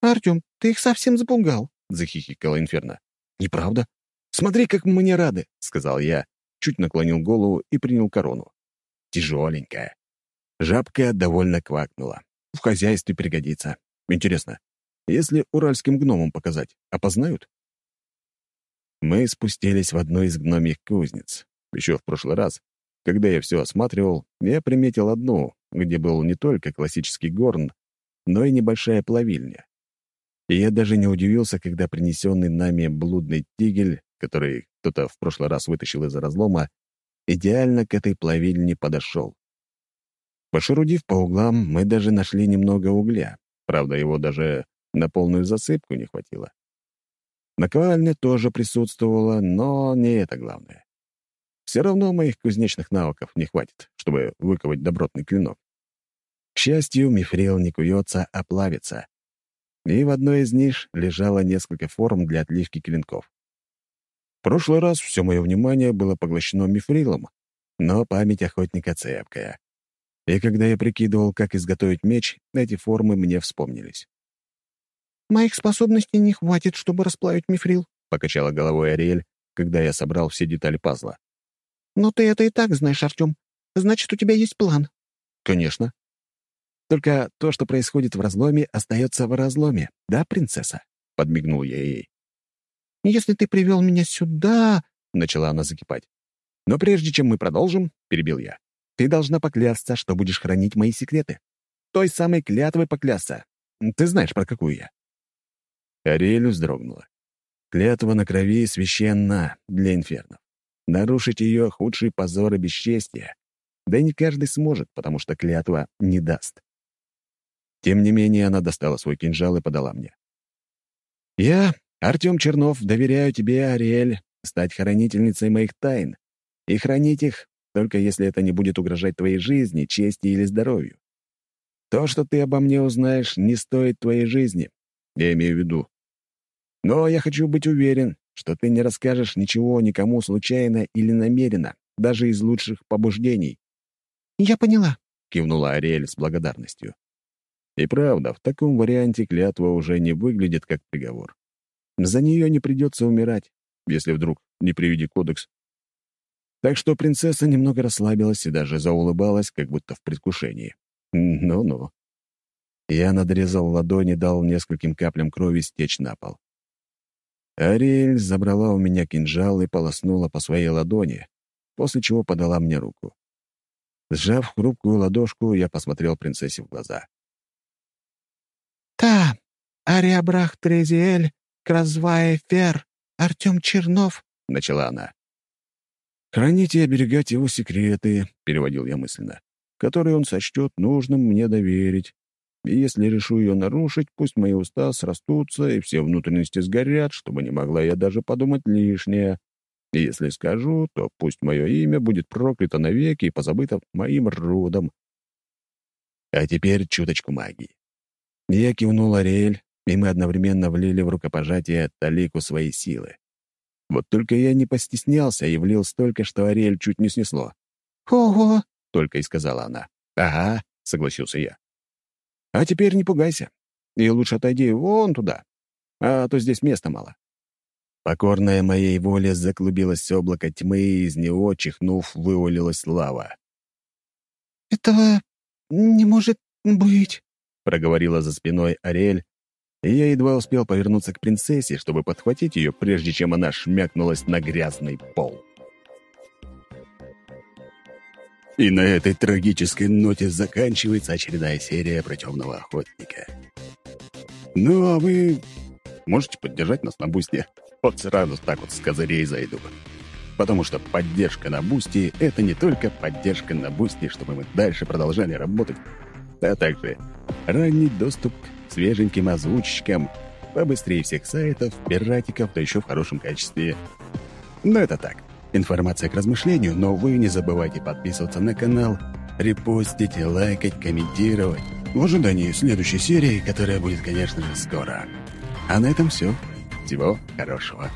«Артем, ты их совсем запугал», — захихикала Инферно. «Неправда. Смотри, как мне рады», — сказал я, чуть наклонил голову и принял корону. Тяжеленькая. Жабка довольно квакнула. В хозяйстве пригодится. Интересно, если уральским гномам показать, опознают? Мы спустились в одну из гномих кузнец. Еще в прошлый раз, когда я все осматривал, я приметил одну, где был не только классический горн, но и небольшая плавильня. И я даже не удивился, когда принесенный нами блудный тигель, который кто-то в прошлый раз вытащил из разлома, идеально к этой плавильне подошел. Пошерудив по углам, мы даже нашли немного угля. Правда, его даже на полную засыпку не хватило. Наковальня тоже присутствовала, но не это главное. Все равно моих кузнечных навыков не хватит, чтобы выковать добротный клинок. К счастью, мифрил не куется, а плавится. И в одной из ниш лежало несколько форм для отливки клинков. В прошлый раз все мое внимание было поглощено мифрилом, но память охотника цепкая. И когда я прикидывал, как изготовить меч, эти формы мне вспомнились. «Моих способностей не хватит, чтобы расплавить мифрил», — покачала головой Ариэль, когда я собрал все детали пазла. «Но ты это и так знаешь, Артем. Значит, у тебя есть план». «Конечно. Только то, что происходит в разломе, остается в разломе, да, принцесса?» — подмигнул я ей. «Если ты привел меня сюда...» — начала она закипать. «Но прежде чем мы продолжим», — перебил я, «ты должна поклясться, что будешь хранить мои секреты. Той самой клятвой поклясться. Ты знаешь, про какую я». Ариэль вздрогнула. Клятва на крови священна для инфернов. Нарушить ее — худший позор и бесчестие. Да и не каждый сможет, потому что клятва не даст. Тем не менее, она достала свой кинжал и подала мне. «Я, Артем Чернов, доверяю тебе, Ариэль, стать хранительницей моих тайн и хранить их, только если это не будет угрожать твоей жизни, чести или здоровью. То, что ты обо мне узнаешь, не стоит твоей жизни. Я имею в виду но я хочу быть уверен, что ты не расскажешь ничего никому случайно или намеренно, даже из лучших побуждений». «Я поняла», — кивнула Ариэль с благодарностью. И правда, в таком варианте клятва уже не выглядит как приговор. За нее не придется умирать, если вдруг не приведи кодекс. Так что принцесса немного расслабилась и даже заулыбалась, как будто в предвкушении. Ну-ну. Я надрезал ладони, дал нескольким каплям крови стечь на пол. Ариэль забрала у меня кинжал и полоснула по своей ладони, после чего подала мне руку. Сжав хрупкую ладошку, я посмотрел принцессе в глаза. «Та, Ариабрах Трезиэль, Кразвай Фер, Артем Чернов», — начала она. «Хранить и оберегать его секреты», — переводил я мысленно, «которые он сочтет нужным мне доверить. И если решу ее нарушить, пусть мои уста срастутся и все внутренности сгорят, чтобы не могла я даже подумать лишнее. И если скажу, то пусть мое имя будет проклято навеки и позабыто моим родом. А теперь чуточку магии. Я кивнул Ариэль, и мы одновременно влили в рукопожатие талику своей силы. Вот только я не постеснялся и влил столько, что Ариэль чуть не снесло. «Ого!» — только и сказала она. «Ага», — согласился я. А теперь не пугайся. И лучше отойди вон туда, а то здесь места мало». Покорная моей воле заклубилось облако тьмы, и из него, чихнув, вывалилась лава. «Этого не может быть», — проговорила за спиной Ариэль, и я едва успел повернуться к принцессе, чтобы подхватить ее, прежде чем она шмякнулась на грязный пол. И на этой трагической ноте заканчивается очередная серия про темного охотника. Ну, а вы можете поддержать нас на бусте. Вот сразу так вот с козырей зайду. Потому что поддержка на бусте — это не только поддержка на бусте, чтобы мы дальше продолжали работать, а также ранний доступ к свеженьким озвучкам, побыстрее всех сайтов, пиратиков, да еще в хорошем качестве. Но это так. Информация к размышлению, но вы не забывайте подписываться на канал, репостить, лайкать, комментировать. в ожидании следующей серии, которая будет, конечно же, скоро. А на этом все. Всего хорошего.